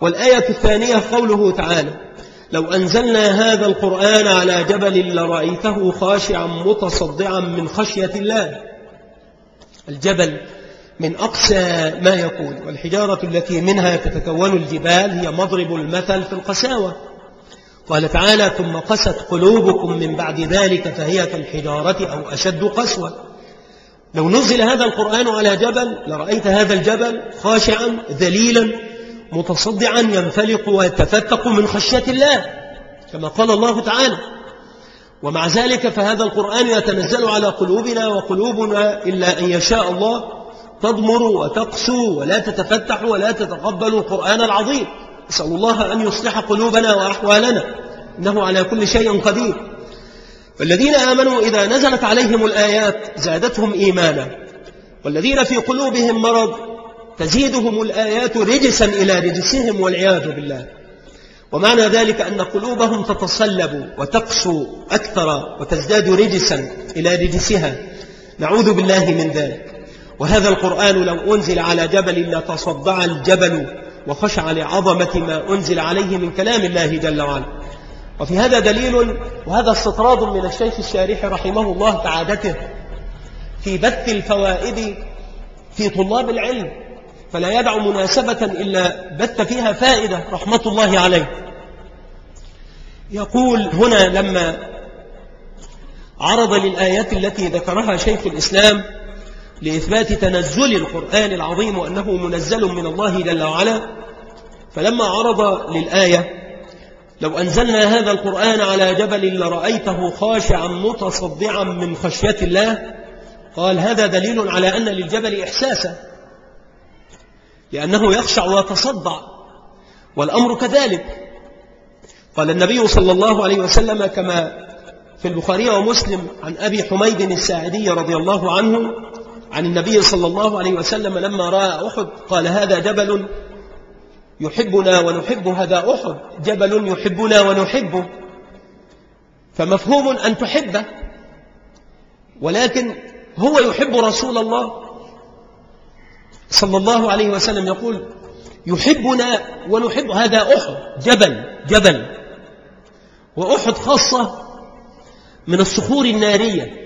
Speaker 1: والآية الثانية قوله تعالى لو أنزلنا هذا القرآن على جبل لرأيته خاشعا متصدعا من خشية الله. الجبل من أقسى ما يكون والحجارة التي منها تتكون الجبال هي مضرب المثل في القساوة قال تعالى ثم قست قلوبكم من بعد ذلك فهي كالحجارة أو أشد قسوة. لو نزل هذا القرآن على جبل لرأيت هذا الجبل خاشعا ذليلا متصدعا ينفلق ويتفتق من خشية الله كما قال الله تعالى. ومع ذلك فهذا القرآن يتنزل على قلوبنا وقلوبنا إلا أن يشاء الله تضمر وتقسو ولا تتفتح ولا تتقبل القرآن العظيم. نسأل الله أن يصلح قلوبنا وأحوالنا إنه على كل شيء قدير. فالذين آمنوا إذا نزلت عليهم الآيات زادتهم إيمانا. والذين في قلوبهم مرض تزيدهم الآيات رجسا إلى رجسهم والعياذ بالله. ومعنى ذلك أن قلوبهم تتصلب وتقسو أكثر وتزداد رجسا إلى رجسها. نعوذ بالله من ذلك. وهذا القرآن لو أنزل على جبل لتصدع الجبل وخشع لعظمة ما أنزل عليه من كلام الله جل وعلا. وفي هذا دليل وهذا استطراد من الشيخ الشارح رحمه الله كعادته في بث الفوائد في طلاب العلم فلا يدع مناسبة إلا بث فيها فائدة رحمة الله عليه. يقول هنا لما عرض للآيات التي ذكرها شيخ الإسلام لإثبات تنزل القرآن العظيم وأنه منزل من الله جل وعلا. فلما عرض للآية لو أنزلنا هذا القرآن على جبل لرأيته خاشعا متصدعا من خشية الله قال هذا دليل على أن للجبل إحساسا لأنه يخشع ويتصدع والأمر كذلك. قال النبي صلى الله عليه وسلم كما في البخاري ومسلم عن أبي حميد الساعدي رضي الله عنه عن النبي صلى الله عليه وسلم لما رأى أحد قال هذا جبل يحبنا ونحب هذا أحد جبل يحبنا ونحبه فمفهوم أن تحبه ولكن هو يحب رسول الله. صلى الله عليه وسلم يقول يحبنا ونحب هذا أحد جبل جبل وأحد خاصة من الصخور النارية.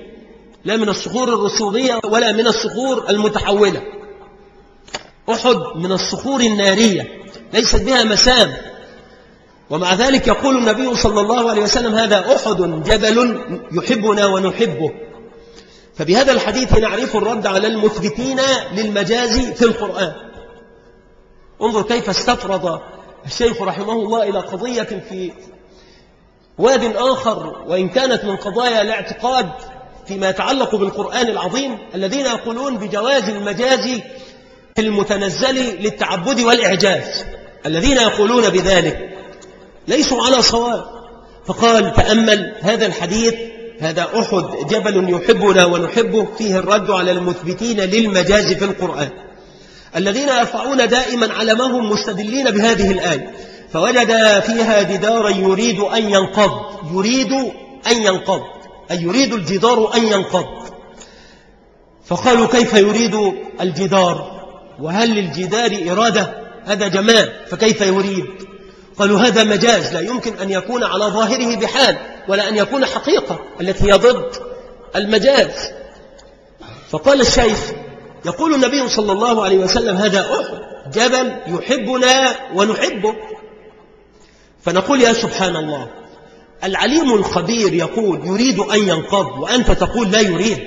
Speaker 1: لا من الصخور الرسوبية ولا من الصخور المتحولة. أحد من الصخور النارية ليست بها مسام. ومع ذلك يقول النبي صلى الله عليه وسلم هذا أحد جبل يحبنا ونحبه. فبهذا الحديث نعرف الرد على المثبتين للمجاز في القرآن. انظر كيف استفرض الشيخ رحمه الله إلى قضية في واد آخر وإن كانت من قضايا الاعتقاد فيما يتعلق بالقرآن العظيم الذين يقولون بجواز المجاز في المتنزل للتعبد والإعجاز. الذين يقولون بذلك ليسوا على صواب. فقال تأمل هذا الحديث هذا أحد جبل يحبنا ونحبه فيه الرد على المثبتين للمجاز في القرآن. الذين يرفعون دائما علمهم مستدلين بهذه الآية. فوجد فيها جدارا يريد أن ينقض يريد أن ينقض. أي يريد الجدار أن ينقض؟ فقالوا كيف يريد الجدار؟ وهل للجدار إرادة؟ هذا جمال فكيف يريد؟ قالوا هذا مجاز لا يمكن أن يكون على ظاهره بحال ولا أن يكون حقيقة التي هي ضد المجاز. فقال الشيخ يقول النبي صلى الله عليه وسلم هذا أحد جبل يحبنا ونحبه. فنقول يا سبحان الله العليم الخبير يقول يريد أن ينقض وأنت تقول لا يريد.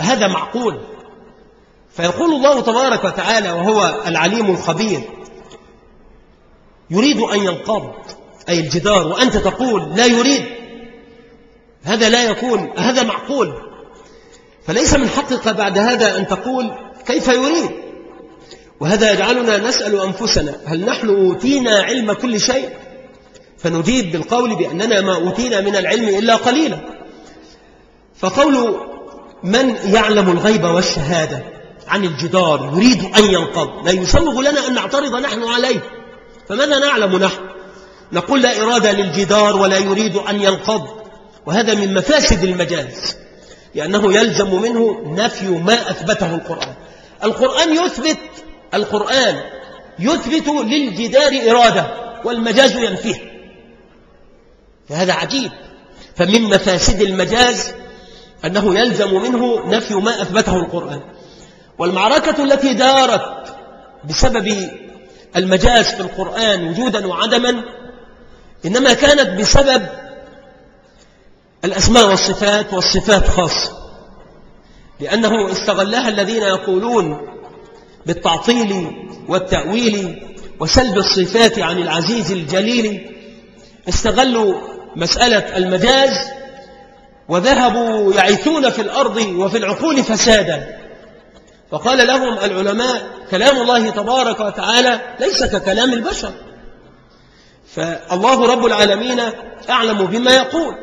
Speaker 1: هذا معقول. فيقول الله تبارك وتعالى وهو العليم الخبير يريد أن ينقض أي الجدار وأنت تقول لا يريد. هذا لا يكون هذا معقول. فليس من حقك بعد هذا أن تقول كيف يريد. وهذا يجعلنا نسأل أنفسنا هل نحن أوتينا علم كل شيء؟ فنجيب بالقول بأننا ما أوتينا من العلم إلا قليلا. فقول من يعلم الغيب والشهادة عن الجدار يريد أن ينقض لا يسوغ لنا أن نعترض نحن عليه. فماذا نعلم نحن؟ نقول لا إرادة للجدار ولا يريد أن ينقض. وهذا من مفاسد المجاز لأنه يلزم منه نفي ما أثبته القرآن. القرآن يثبت القرآن يثبت للجدار إرادة والمجاز ينفيه. فهذا عجيب. فمن مفاسد المجاز أنه يلزم منه نفي ما أثبته القرآن. والمعركة التي دارت بسبب المجاز في القرآن وجودا وعدما إنما كانت بسبب الأسماء والصفات والصفات خاصة. لأنه استغلها الذين يقولون بالتعطيل والتأويل وسلب الصفات عن العزيز الجليل استغلوا مسألة المجاز وذهبوا يعيثون في الأرض وفي العقول فسادا. فقال لهم العلماء كلام الله تبارك وتعالى ليس ككلام البشر. فالله رب العالمين أعلم بما يقول.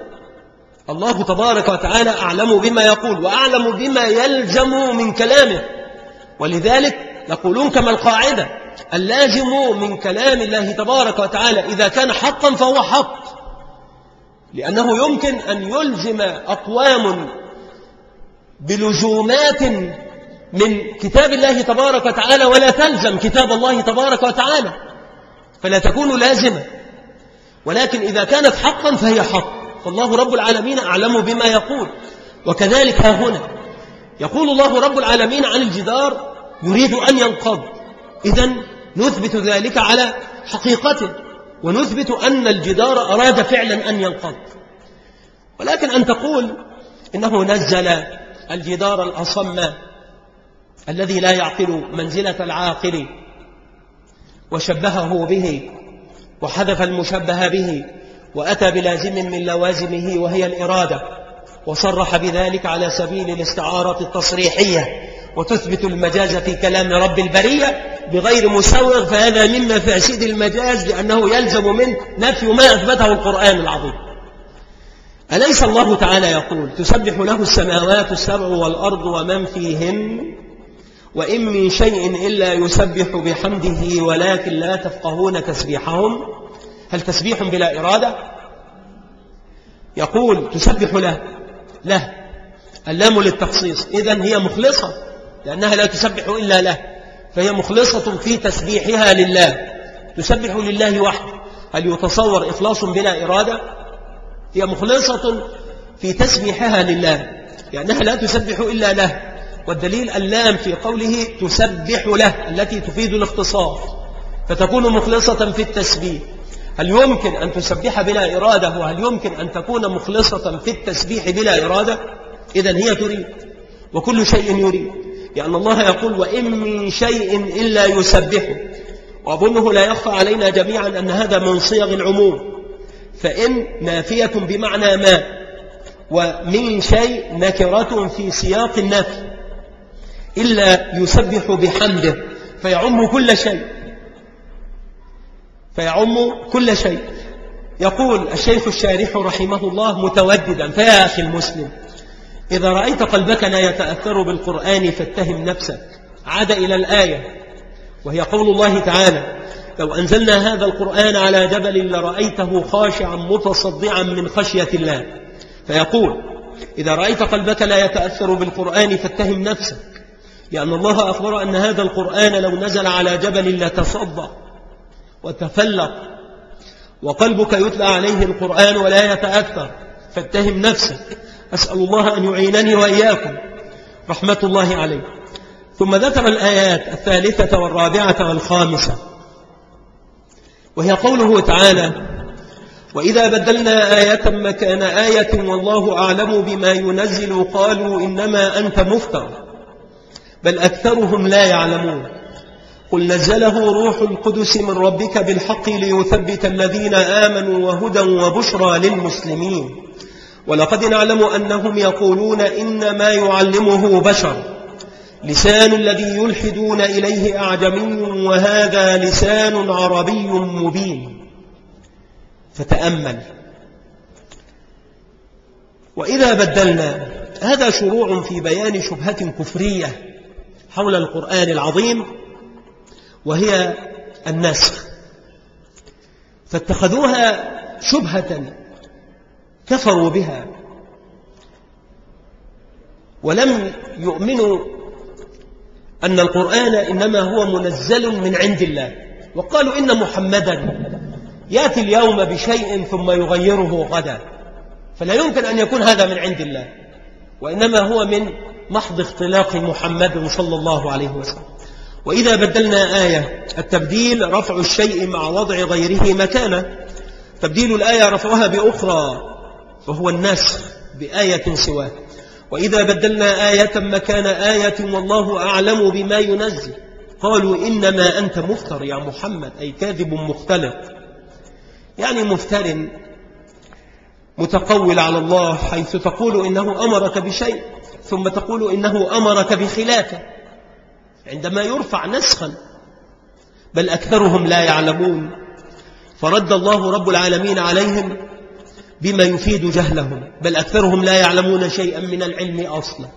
Speaker 1: الله تبارك وتعالى أعلم بما يقول وأعلم بما يلزم من كلامه. ولذلك يقولون كما القاعدة اللازم من كلام الله تبارك وتعالى إذا كان حقا فهو حق. لأنه يمكن أن يلزم أقوام بلزومات من كتاب الله تبارك وتعالى ولا تلزم كتاب الله تبارك وتعالى فلا تكون لازمة. ولكن إذا كانت حقا فهي حق. فالله رب العالمين أعلم بما يقول. وكذلك ها هنا يقول الله رب العالمين عن الجدار يريد أن ينقض. إذا نثبت ذلك على حقيقته ونثبت أن الجدار أراد فعلا أن ينقض. ولكن أن تقول إنه نزل الجدار الأصم الذي لا يعقل منزلة العاقل وشبهه به وحذف المشبه به وأتى بلازم من لوازمه وهي الإرادة وصرح بذلك على سبيل الاستعارة التصريحية. وتثبت المجاز في كلام رب البرية بغير مسوغ فهذا مما فاسد المجاز لأنه يلزم منه نفي ما أثبته القرآن العظيم. أليس الله تعالى يقول تسبح له السماوات السبع والأرض ومن فيهن؟ وإن من شيء إلا يسبح بحمده ولكن لا تفقهون تسبيحهم. هل تسبيح بلا إرادة؟ يقول تسبح له له اللام للتخصيص. إذن هي مخلصة. لأنها لا تسبح إلا له فهي مخلصة في تسبيحها لله. تسبح لله وحده. هل يتصور إخلاص بلا إرادة؟ هي مخلصة في تسبيحها لله. لأنها لا تسبح إلا له. والدليل اللام في قوله تسبح له التي تفيد الاختصاص فتكون مخلصة في التسبيح. هل يمكن أن تسبح بلا إرادة؟ وهل يمكن أن تكون مخلصة في التسبيح بلا إرادة؟ إذا هي تريد وكل شيء يريد. لأن الله يقول وإن من شيء إلا يسبحه وأظنه لا يخفى علينا جميعا أن هذا من صيغ العموم. فإن نافية بمعنى ما ومن شيء نكرة في سياق النفي إلا يسبح بحمده فيعم كل شيء. فيعم كل شيء. يقول الشيخ الشارح رحمه الله متوددا فيا أخي المسلم إذا رأيت قلبك لا يتأثر بالقرآن فاتهم نفسك. عاد إلى الآية. وهي قول الله تعالى لو أنزلنا هذا القرآن على جبل لرأيته خاشعا متصدعا من خشية الله. فيقول إذا رأيت قلبك لا يتأثر بالقرآن فاتهم نفسك. لأن الله أخبر أن هذا القرآن لو نزل على جبل لتصدى وتفلق وقلبك يتلى عليه القرآن ولا يتأثر فاتهم نفسك. أسأل الله أن يعينني وإياكم. رحمة الله عليه. ثم ذكر الآيات الثالثة والرابعة والخامسة. وهي قوله تعالى وإذا بدلنا آية مكان آية والله أعلم بما ينزل قالوا إنما أنت مفتر. بل أكثرهم لا يعلمون. قل نزله روح القدس من ربك بالحق ليثبت الذين آمنوا وهدى وبشرى للمسلمين. ولقد نعلم أنهم يقولون إنما يعلمه بشر. لسان الذي يلحدون إليه أعجمي وهذا لسان عربي مبين. فتأمل. وإذا بدلنا هذا شروع في بيان شبهة كفرية حول القرآن العظيم وهي النسخ. فاتخذوها شبهة كفروا بها. ولم يؤمنوا أن القرآن إنما هو منزل من عند الله. وقالوا إن محمدا يأتي اليوم بشيء ثم يغيره غدا. فلا يمكن أن يكون هذا من عند الله. وإنما هو من محض اختلاق محمد صلى الله عليه وسلم. وإذا بدلنا آية التبديل رفع الشيء مع وضع غيره مكانه. تبديل الآية رفعها بأخرى. وهو النسخ بآية سواه. وإذا بدلنا آية مكان آية والله أعلم بما ينزل. قالوا إنما أنت مفتر يا محمد أي كاذب مختلق. يعني مفتر متقول على الله حيث تقول إنه أمرك بشيء ثم تقول إنه أمرك بخلافة. عندما يرفع نسخا بل أكثرهم لا يعلمون. فرد الله رب العالمين عليهم بما يفيد جهلهم بل أكثرهم لا يعلمون شيئا من العلم أصلا.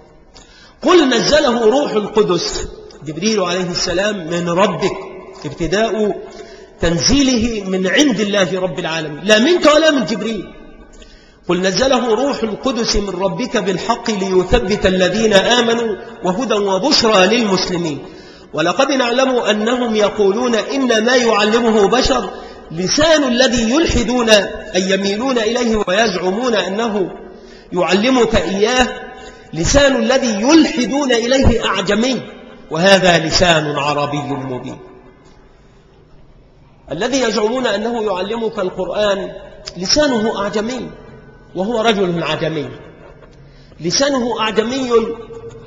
Speaker 1: قل نزله روح القدس جبريل عليه السلام من ربك ابتداء تنزيله من عند الله رب العالمين. لا منك ولا من جبريل. قل نزله روح القدس من ربك بالحق ليثبت الذين آمنوا وهدى وبشرى للمسلمين. ولقد نعلم أنهم يقولون إن ما يعلمه بشر لسان الذي يلحدون أي يميلون إليه ويزعمون أنه يعلمك إياه لسان الذي يلحدون إليه أعجمي وهذا لسان عربي مبين. الذي يزعمون أنه يعلمك القرآن لسانه أعجمي وهو رجل عجمي. لسانه أعجمي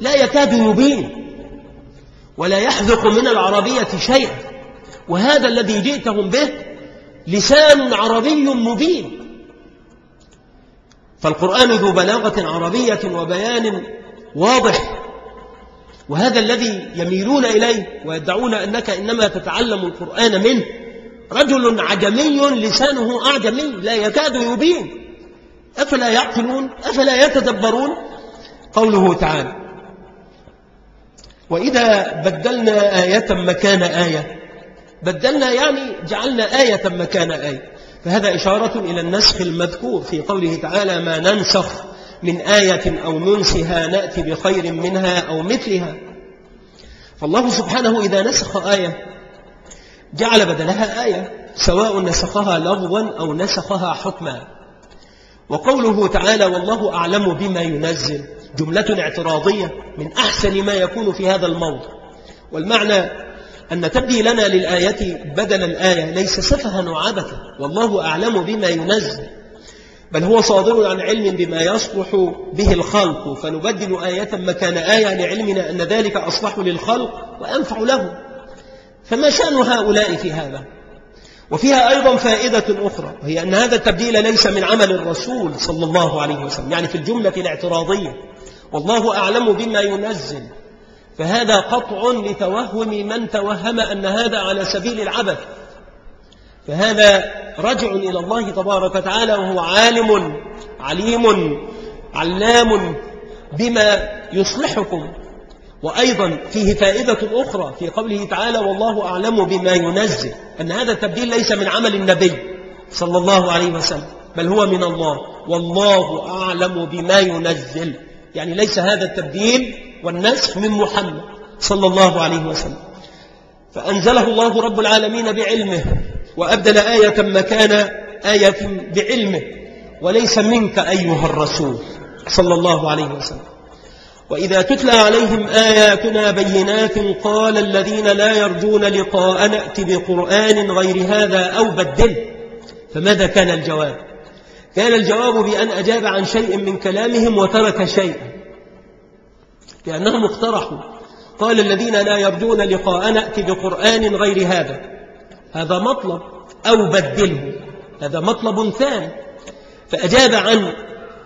Speaker 1: لا يكاد يبين ولا يحذق من العربية شيئا وهذا الذي جئتهم به لسان عربي مبين. فالقرآن ذو بلاغة عربية وبيان واضح. وهذا الذي يميلون إليه ويدعون أنك إنما تتعلم القرآن منه. رجل عجمي لسانه أعجمي لا يكاد يبين. أفلا يعقلون؟ أفلا يتدبرون؟ قوله تعالى وإذا بدلنا آية مكان آية. بدلنا يعني جعلنا آية مكان آية. فهذا إشارة إلى النسخ المذكور في قوله تعالى ما ننسخ من آية أو ننسها نأتي بخير منها أو مثلها. فالله سبحانه إذا نسخ آية جعل بدلها آية سواء نسخها لفظا أو نسخها حكما. وقوله تعالى والله أعلم بما ينزل جملة اعتراضية من أحسن ما يكون في هذا الموضع. والمعنى أن تبديلنا للآية بدل الآية ليس سفها وعبثا. والله أعلم بما ينزل. بل هو صادر عن علم بما يصلح به الخلق. فنبدل آية مكان آية لعلمنا أن ذلك أصلح للخلق وأنفع له. فما شأن هؤلاء في هذا؟ وفيها أيضا فائدة أخرى وهي أن هذا التبديل ليس من عمل الرسول صلى الله عليه وسلم يعني في الجملة الاعتراضية. والله أعلم بما ينزل. فهذا قطع لتوهم من توهم أن هذا على سبيل العبث. فهذا رجع إلى الله تبارك وتعالى وهو عالم عليم علام بما يصلحكم. وأيضا فيه فائدة أخرى في قوله تعالى والله أعلم بما ينزل. أن هذا التبديل ليس من عمل النبي صلى الله عليه وسلم بل هو من الله. والله أعلم بما ينزل. يعني ليس هذا التبديل والنسخ من محمد صلى الله عليه وسلم. فأنزله الله رب العالمين بعلمه وأبدل آية مكان آية بعلمه وليس منك أيها الرسول صلى الله عليه وسلم. وإذا تتلى عليهم آياتنا بينات قال الذين لا يرجون لقاء نأتي بقرآن غير هذا أو بدل فماذا كان الجواب؟ كان الجواب بأن أجاب عن شيء من كلامهم وترك شيئا. لأنهم اقترحوا. قال الذين لا يرجون لقاء نأتي بقرآن غير هذا. هذا مطلب أو بدله. هذا مطلب ثاني. فأجاب عن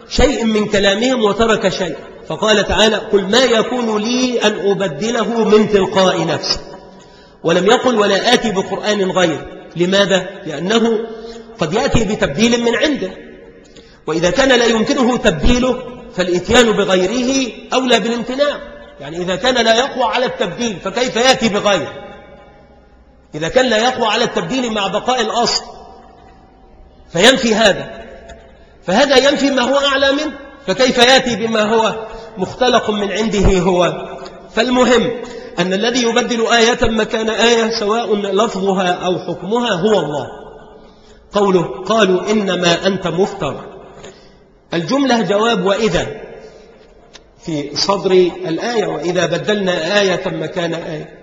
Speaker 1: شيء من كلامهم وترك شيء. فقال تعالى قل ما يكون لي أن أبدله من تلقاء نفسي ولم يقل ولا آتي بقرآن غير لماذا؟ لأنه قد يأتي بتبديل من عنده. وإذا كان لا يمكنه تبديله فالإتيان بغيره أولى بالامتناع. يعني إذا كان لا يقوى على التبديل فكيف يأتي بغيره إذا كان لا يقوى على التبديل مع بقاء الأصل فينفي هذا. فهذا ينفي ما هو أعلى منه فكيف يأتي بما هو مختلق من عنده هو؟ فالمهم أن الذي يبدل آية مكان آية سواء لفظها أو حكمها هو الله. قوله قالوا إنما أنت مفتر الجملة جواب وإذا. في صدر الآية وإذا بدلنا آية مكان آية.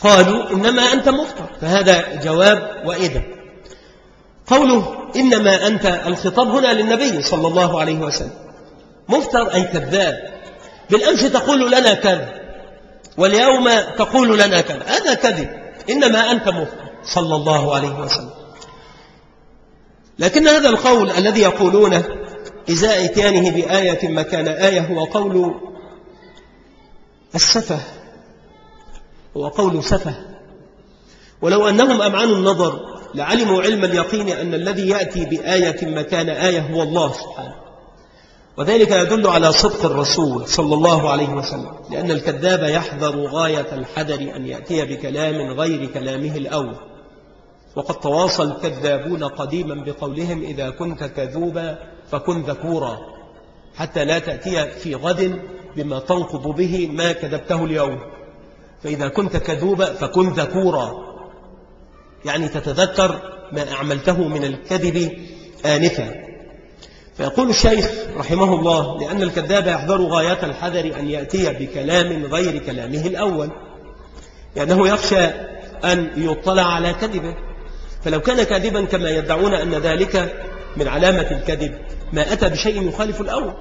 Speaker 1: قالوا إنما أنت مفتر فهذا جواب وإذا. قوله إنما أنت الخطاب هنا للنبي صلى الله عليه وسلم. مفتر أي كذاب. بالأمس تقول لنا كذا واليوم تقول لنا كذا هذا كذب. إنما أنت مفتر صلى الله عليه وسلم. لكن هذا القول الذي يقولونه إزاء إتيانه بآية مكان آية هو قول السفه هو قول سفه. ولو أنهم أمعنوا النظر لعلموا علم اليقين أن الذي يأتي بآية مكان آية هو الله سبحانه. وذلك يدل على صدق الرسول صلى الله عليه وسلم لأن الكذاب يحذر غاية الحذر أن يأتي بكلام غير كلامه الأول. وقد تواصل الكذابون قديما بقولهم إذا كنت كذوبا فكن ذكورا. حتى لا تأتي في غد بما تنقض به ما كذبته اليوم. فإذا كنت كذوبا فكن ذكورا. يعني تتذكر ما أعملته من الكذب آنفا. فيقول الشيخ رحمه الله لأن الكذاب يحذر غاية الحذر أن يأتي بكلام غير كلامه الأول. لأنه يخشى أن يطلع على كذبه. فلو كان كاذبا كما يدعون أن ذلك من علامة الكذب ما أتى بشيء يخالف الأول.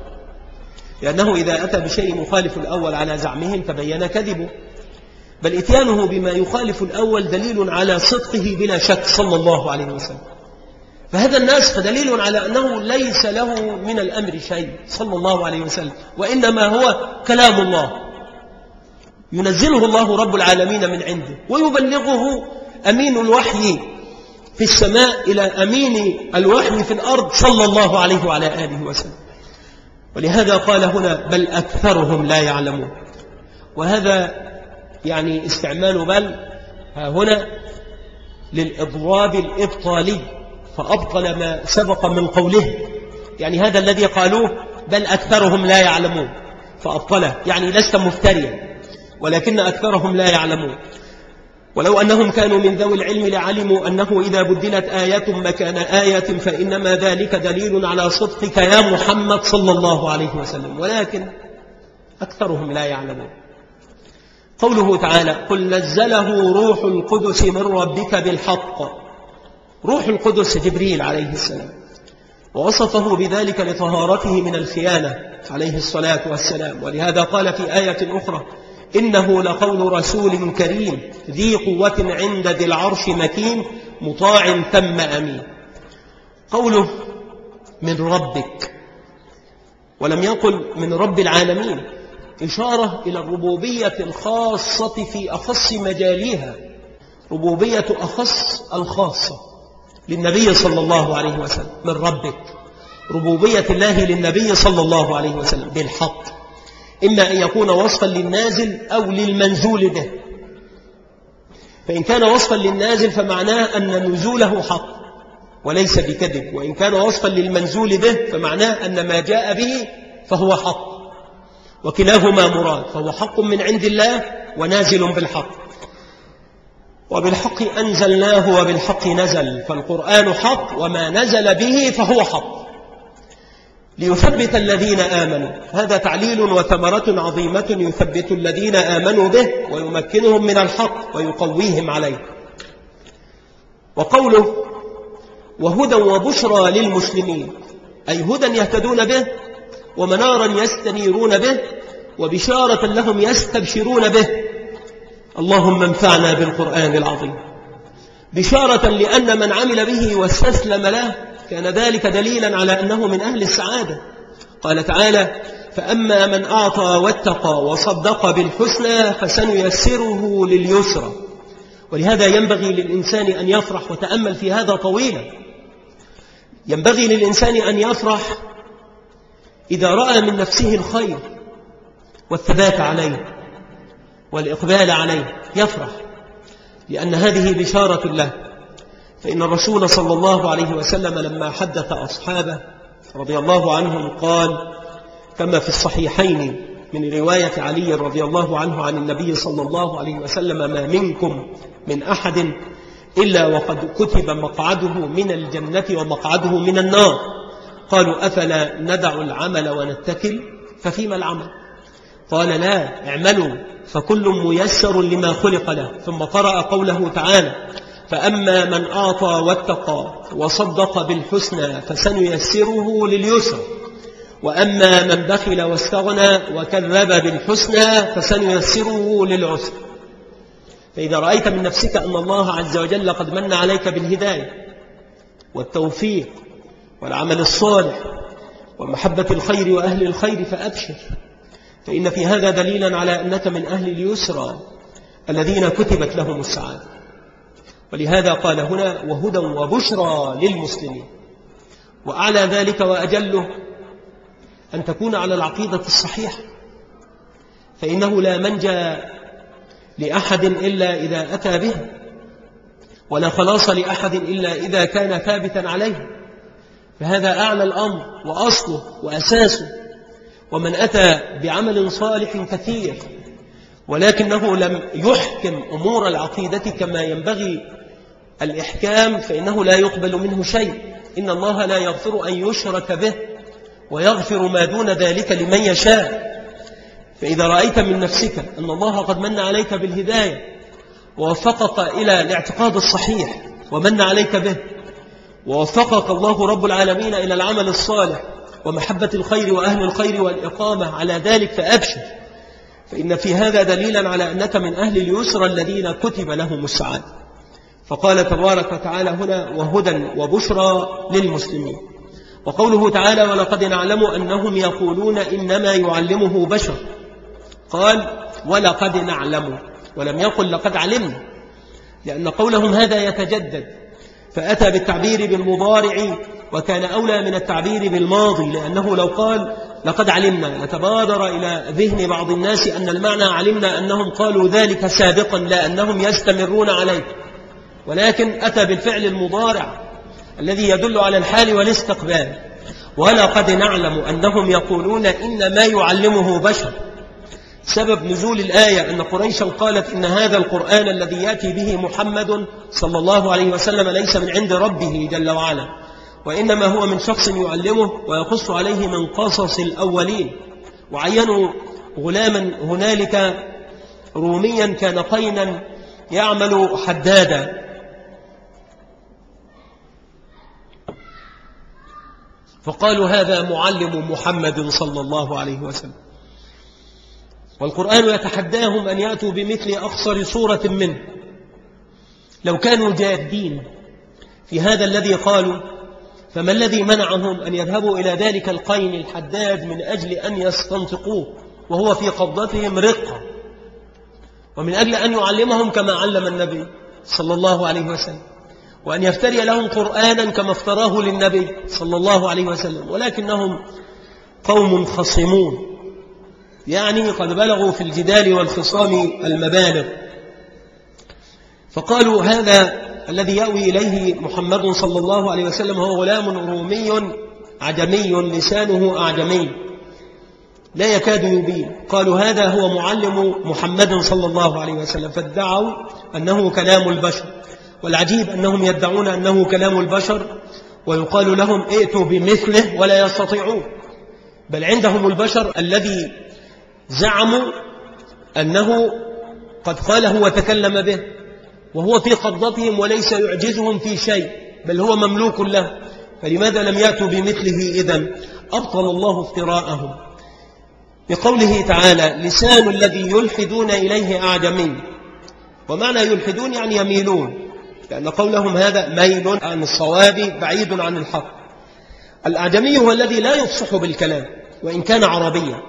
Speaker 1: لأنه إذا أتى بشيء يخالف الأول على زعمهم تبين كذبه. بل إتيانه بما يخالف الأول دليل على صدقه بلا شك صلى الله عليه وسلم. فهذا الناس دليل على أنه ليس له من الأمر شيء صلى الله عليه وسلم وإنما هو كلام الله. ينزله الله رب العالمين من عنده ويبلغه أمين الوحي. في السماء إلى أمين الوحي في الأرض صلى الله عليه وعلى آله وسلم. ولهذا قال هنا بل أكثرهم لا يعلمون. وهذا يعني استعمال بل هنا للإضراب الإبطالي فأبطل ما سبق من قوله. يعني هذا الذي قالوه بل أكثرهم لا يعلمون فأبطله. يعني لست مفتريا ولكن أكثرهم لا يعلمون. ولو أنهم كانوا من ذوي العلم لعلموا أنه إذا بدلت آية مكان آية فإنما ذلك دليل على صدقك يا محمد صلى الله عليه وسلم. ولكن أكثرهم لا يعلمون. قوله تعالى قل نزله روح القدس من ربك بالحق. روح القدس جبريل عليه السلام. ووصفه بذلك لطهارته من الخيانة عليه الصلاة والسلام. ولهذا قال في آية أخرى إنه لقول رسول كريم ذي قوة عند ذي العرش مكين مطاع ثم أمين. قوله من ربك ولم يقل من رب العالمين. إشارة إلى الربوبية الخاصة في أخص مجاليها. ربوبية أخص الخاصة للنبي صلى الله عليه وسلم من ربك. ربوبية الله للنبي صلى الله عليه وسلم بالحق. إما أن يكون وصفا للنازل أو للمنزول به. فإن كان وصفا للنازل فمعناه أن نزوله حق وليس بكذب. وإن كان وصفا للمنزول به فمعناه أن ما جاء به فهو حق. وكلاهما مراد فهو حق من عند الله ونازل بالحق. وبالحق أنزلناه وبالحق نزل فالقرآن حق وما نزل به فهو حق. ليثبت الذين آمنوا. هذا تعليل وثمرة عظيمة يثبت الذين آمنوا به ويمكنهم من الحق ويقويهم عليه. وقوله وهدى وبشرى للمسلمين أي هدى يهتدون به ومنارا يستنيرون به وبشارة لهم يستبشرون به. اللهم انفعنا بالقرآن العظيم. بشارة لأن من عمل به واستسلم له كان ذلك دليلا على أنه من أهل السعادة. قال تعالى فأما من أعطى واتقى وصدق بالحسنى فسنيسره لليسرى. ولهذا ينبغي للإنسان أن يفرح وتأمل في هذا طويلا. ينبغي للإنسان أن يفرح إذا رأى من نفسه الخير والثبات عليه والإقبال عليه. يفرح لأن هذه بشارة له. فإن الرسول صلى الله عليه وسلم لما حدث أصحابه رضي الله عنهم قال كما في الصحيحين من رواية علي رضي الله عنه عن النبي صلى الله عليه وسلم ما منكم من أحد إلا وقد كتب مقعده من الجنة ومقعده من النار قالوا أفلا ندع العمل ونتكل؟ ففيما العمل؟ قال لا اعملوا فكل ميسر لما خلق له ثم قرأ قوله تعالى فأما من أعطى واتقى وصدق بالحسنى فسنيسره لليسر. وأما من بخل واستغنى وكذب بالحسنى فسنيسره للعسر. فإذا رأيت من نفسك أن الله عز وجل قد من عليك بالهداية والتوفيق والعمل الصالح ومحبة الخير وأهل الخير فأبشر. فإن في هذا دليلا على أنك من أهل اليسرى الذين كتبت لهم السعادة. ولهذا قال هنا وهدى وبشرى للمسلمين. وأعلى ذلك وأجله أن تكون على العقيدة الصحيحة. فإنه لا منجى لأحد إلا إذا أتى به ولا خلاص لأحد إلا إذا كان ثابتا عليه. فهذا أعلى الأمر وأصله وأساسه. ومن أتى بعمل صالح كثير ولكنه لم يحكم أمور العقيدة كما ينبغي الإحكام فإنه لا يقبل منه شيء. إن الله لا يغفر أن يشرك به ويغفر ما دون ذلك لمن يشاء. فإذا رأيت من نفسك أن الله قد من عليك بالهداية ووفقك إلى الاعتقاد الصحيح ومن عليك به ووفقك الله رب العالمين إلى العمل الصالح ومحبة الخير وأهل الخير والإقامة على ذلك فأبشر. فإن في هذا دليلا على أنك من أهل اليسر الذين كتب لهم السعادة. فقال تبارك وتعالى هنا وهدى وبشرى للمسلمين. وقوله تعالى ولقد نعلم أنهم يقولون إنما يعلمه بشر. قال ولقد نعلم ولم يقل لقد علمنا. لأن قولهم هذا يتجدد. فأتى بالتعبير بالمضارع وكان أولى من التعبير بالماضي لأنه لو قال لقد علمنا يتبادر إلى ذهن بعض الناس أن المعنى علمنا أنهم قالوا ذلك سابقا لا أنهم يستمرون عليه. ولكن أتى بالفعل المضارع الذي يدل على الحال والاستقبال. ولقد نعلم أنهم يقولون إن ما يعلمه بشر. سبب نزول الآية أن قريشا قالت إن هذا القرآن الذي يأتي به محمد صلى الله عليه وسلم ليس من عند ربه جل وعلا. وإنما هو من شخص يعلمه ويقص عليه من قصص الأولين. وعينوا غلاما هنالك روميا كان قينا يعمل حدادا. فقالوا هذا معلم محمد صلى الله عليه وسلم. والقرآن يتحداهم أن يأتوا بمثل أقصر صورة منه. لو كانوا جادين في هذا الذي قالوا فما الذي منعهم أن يذهبوا إلى ذلك القين الحداد من أجل أن يستنطقوه وهو في قبضتهم رقة ومن أجل أن يعلمهم كما علم النبي صلى الله عليه وسلم وأن يفتري لهم قرآنا كما افتراه للنبي صلى الله عليه وسلم ولكنهم قوم خصمون. يعني قد بلغوا في الجدال والخصام المبالغ. فقالوا هذا الذي يأوي إليه محمد صلى الله عليه وسلم هو غلام رومي عجمي لسانه أعجمي لا يكاد يبين. قالوا هذا هو معلم محمد صلى الله عليه وسلم فادعوا أنه كلام البشر والعجيب أنهم يدعون أنه كلام البشر ويقال لهم ائتوا بمثله ولا يستطيعون. بل عندهم البشر الذي زعموا أنه قد قاله وتكلم به. وهو في قبضتهم وليس يعجزهم في شيء بل هو مملوك له. فلماذا لم يأتوا بمثله إذن؟ أبطل الله افتراءهم. بقوله تعالى لسان الذي يلحدون إليه أعجمي ومعنى يلحدون يعني يميلون لأن قولهم هذا ميل عن الصواب بعيد عن الحق. الأعجمي هو الذي لا يفصح بالكلام وإن كان عربيا.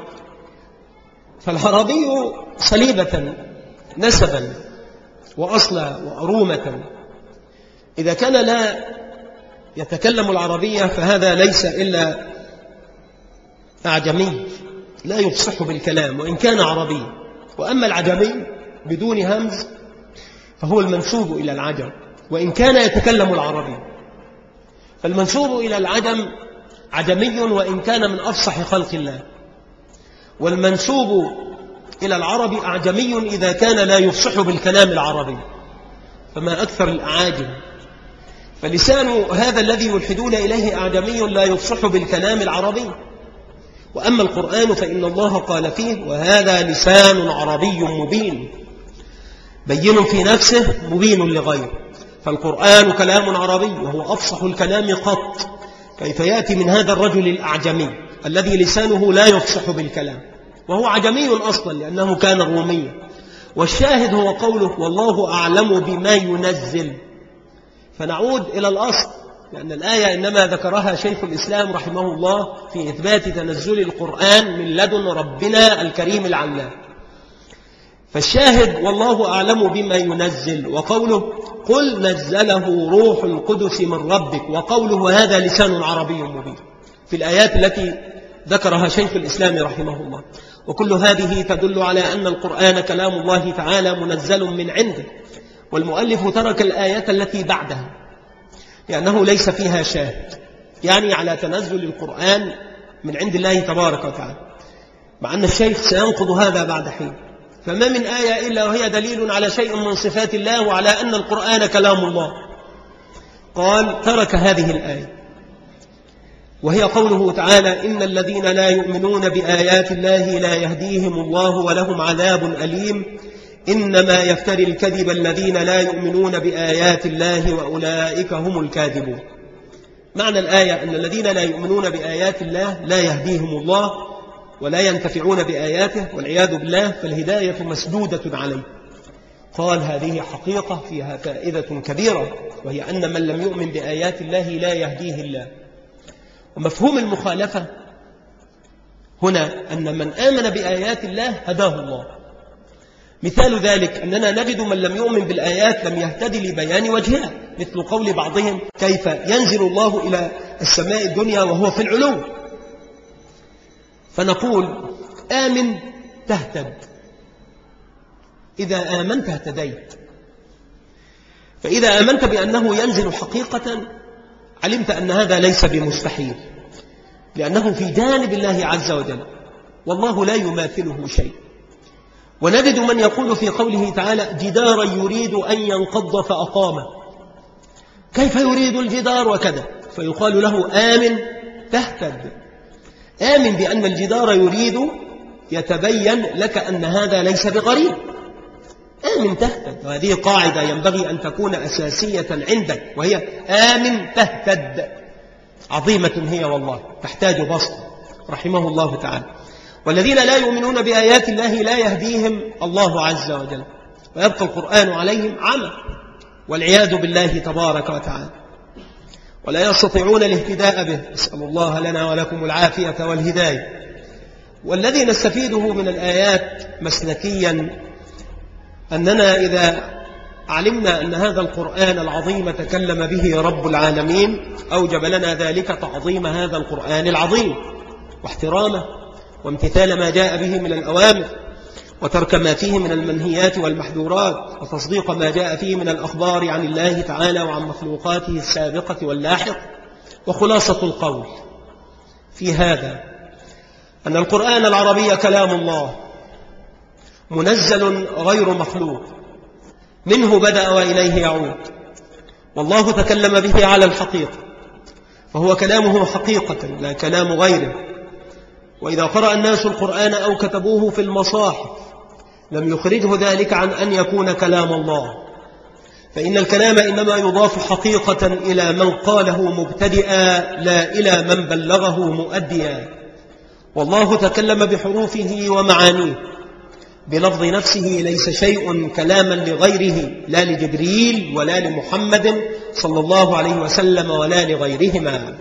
Speaker 1: فالعربي صليبة نسبا. وأصلا وأرومة. إذا كان لا يتكلم العربية فهذا ليس إلا أعجمي لا يفصح بالكلام وإن كان عربي. وأما العجمي بدون همز فهو المنسوب إلى العجم وإن كان يتكلم العربي. فالمنسوب إلى العجم عجمي وإن كان من أفصح خلق الله. والمنسوب إلى العرب أعجمي إذا كان لا يفصح بالكلام العربي. فما أكثر الأعاجم. فلسان هذا الذي يلحدون إليه أعجمي لا يفصح بالكلام العربي. وأما القرآن فإن الله قال فيه وهذا لسان عربي مبين. بين في نفسه مبين لغيره. فالقرآن كلام عربي وهو أفصح الكلام قط. كيف يأتي من هذا الرجل الأعجمي الذي لسانه لا يفصح بالكلام؟ وهو عجمي أصلا لأنه كان روميا والشاهد هو قوله والله أعلم بما ينزل. فنعود إلى الأصل لأن الآية إنما ذكرها شيخ الإسلام رحمه الله في إثبات تنزل القرآن من لدن ربنا الكريم العلام. فالشاهد والله أعلم بما ينزل. وقوله قل نزله روح القدس من ربك. وقوله هذا لسان عربي مبين. في الآيات التي ذكرها شيخ الإسلام رحمه الله. وكل هذه تدل على أن القرآن كلام الله تعالى منزل من عنده. والمؤلف ترك الآية التي بعدها لأنه ليس فيها شاهد يعني على تنزل القرآن من عند الله تبارك وتعالى. مع أن الشيخ سينقض هذا بعد حين. فما من آية إلا وهي دليل على شيء من صفات الله وعلى أن القرآن كلام الله. قال ترك هذه الآية. وهي قوله تعالى إن الذين لا يؤمنون بآيات الله لا يهديهم الله ولهم عذاب أليم إنما يفتري الكذب الذين لا يؤمنون بآيات الله وأولئك هم الكاذبون. معنى الآية أن الذين لا يؤمنون بآيات الله لا يهديهم الله ولا ينتفعون بآياته والعياذ بالله فالهداية مسدودة عليه. قال هذه حقيقة فيها فائدة كبيرة وهي أن من لم يؤمن بآيات الله لا يهديه الله. ومفهوم المخالفة هنا أن من آمن بآيات الله هداه الله. مثال ذلك أننا نجد من لم يؤمن بالآيات لم يهتدي لبيان وجهها مثل قول بعضهم كيف ينزل الله إلى السماء الدنيا وهو في العلو. فنقول آمن تهتد. إذا آمنت اهتديت. فإذا آمنت بأنه ينزل حقيقة علمت أن هذا ليس بمستحيل لأنه في جانب الله عز وجل والله لا يماثله شيء. ونجد من يقول في قوله تعالى جدارا يريد أن ينقض فأقامه كيف يريد الجدار وكذا؟ فيقال له آمن تهتد. آمن بأن الجدار يريد يتبين لك أن هذا ليس بغريب آمن تهتد وهذه قاعدة ينبغي أن تكون أساسية عندك وهي آمن تهتد عظيمة هي والله تحتاج بسط رحمه الله تعالى. والذين لا يؤمنون بآيات الله لا يهديهم الله عز وجل. ويبقى القرآن عليهم عمى والعياذ بالله تبارك وتعالى. ولا يستطيعون الاهتداء به. نسأل الله لنا ولكم العافية والهداية. والذي نستفيده من الآيات مسلكيا أننا إذا علمنا أن هذا القرآن العظيم تكلم به رب العالمين أوجب لنا ذلك تعظيم هذا القرآن العظيم واحترامه وامتثال ما جاء به من الأوامر وترك ما فيه من المنهيات والمحذورات وتصديق ما جاء فيه من الأخبار عن الله تعالى وعن مخلوقاته السابقة واللاحق وخلاصة القول في هذا أن القرآن العربي كلام الله. منزل غير مخلوق. منه بدأ وإليه يعود. والله تكلم به على الحقيقة. فهو كلامه حقيقة لا كلام غيره. وإذا قرأ الناس القرآن أو كتبوه في المصاحف لم يخرجه ذلك عن أن يكون كلام الله. فإن الكلام إنما يضاف حقيقة إلى من قاله مبتدئا لا إلى من بلغه مؤديا. والله تكلم بحروفه ومعانيه. بلفظ نفسه ليس شيء كلاما لغيره لا لجبريل ولا لمحمد صلى الله عليه وسلم ولا لغيرهما.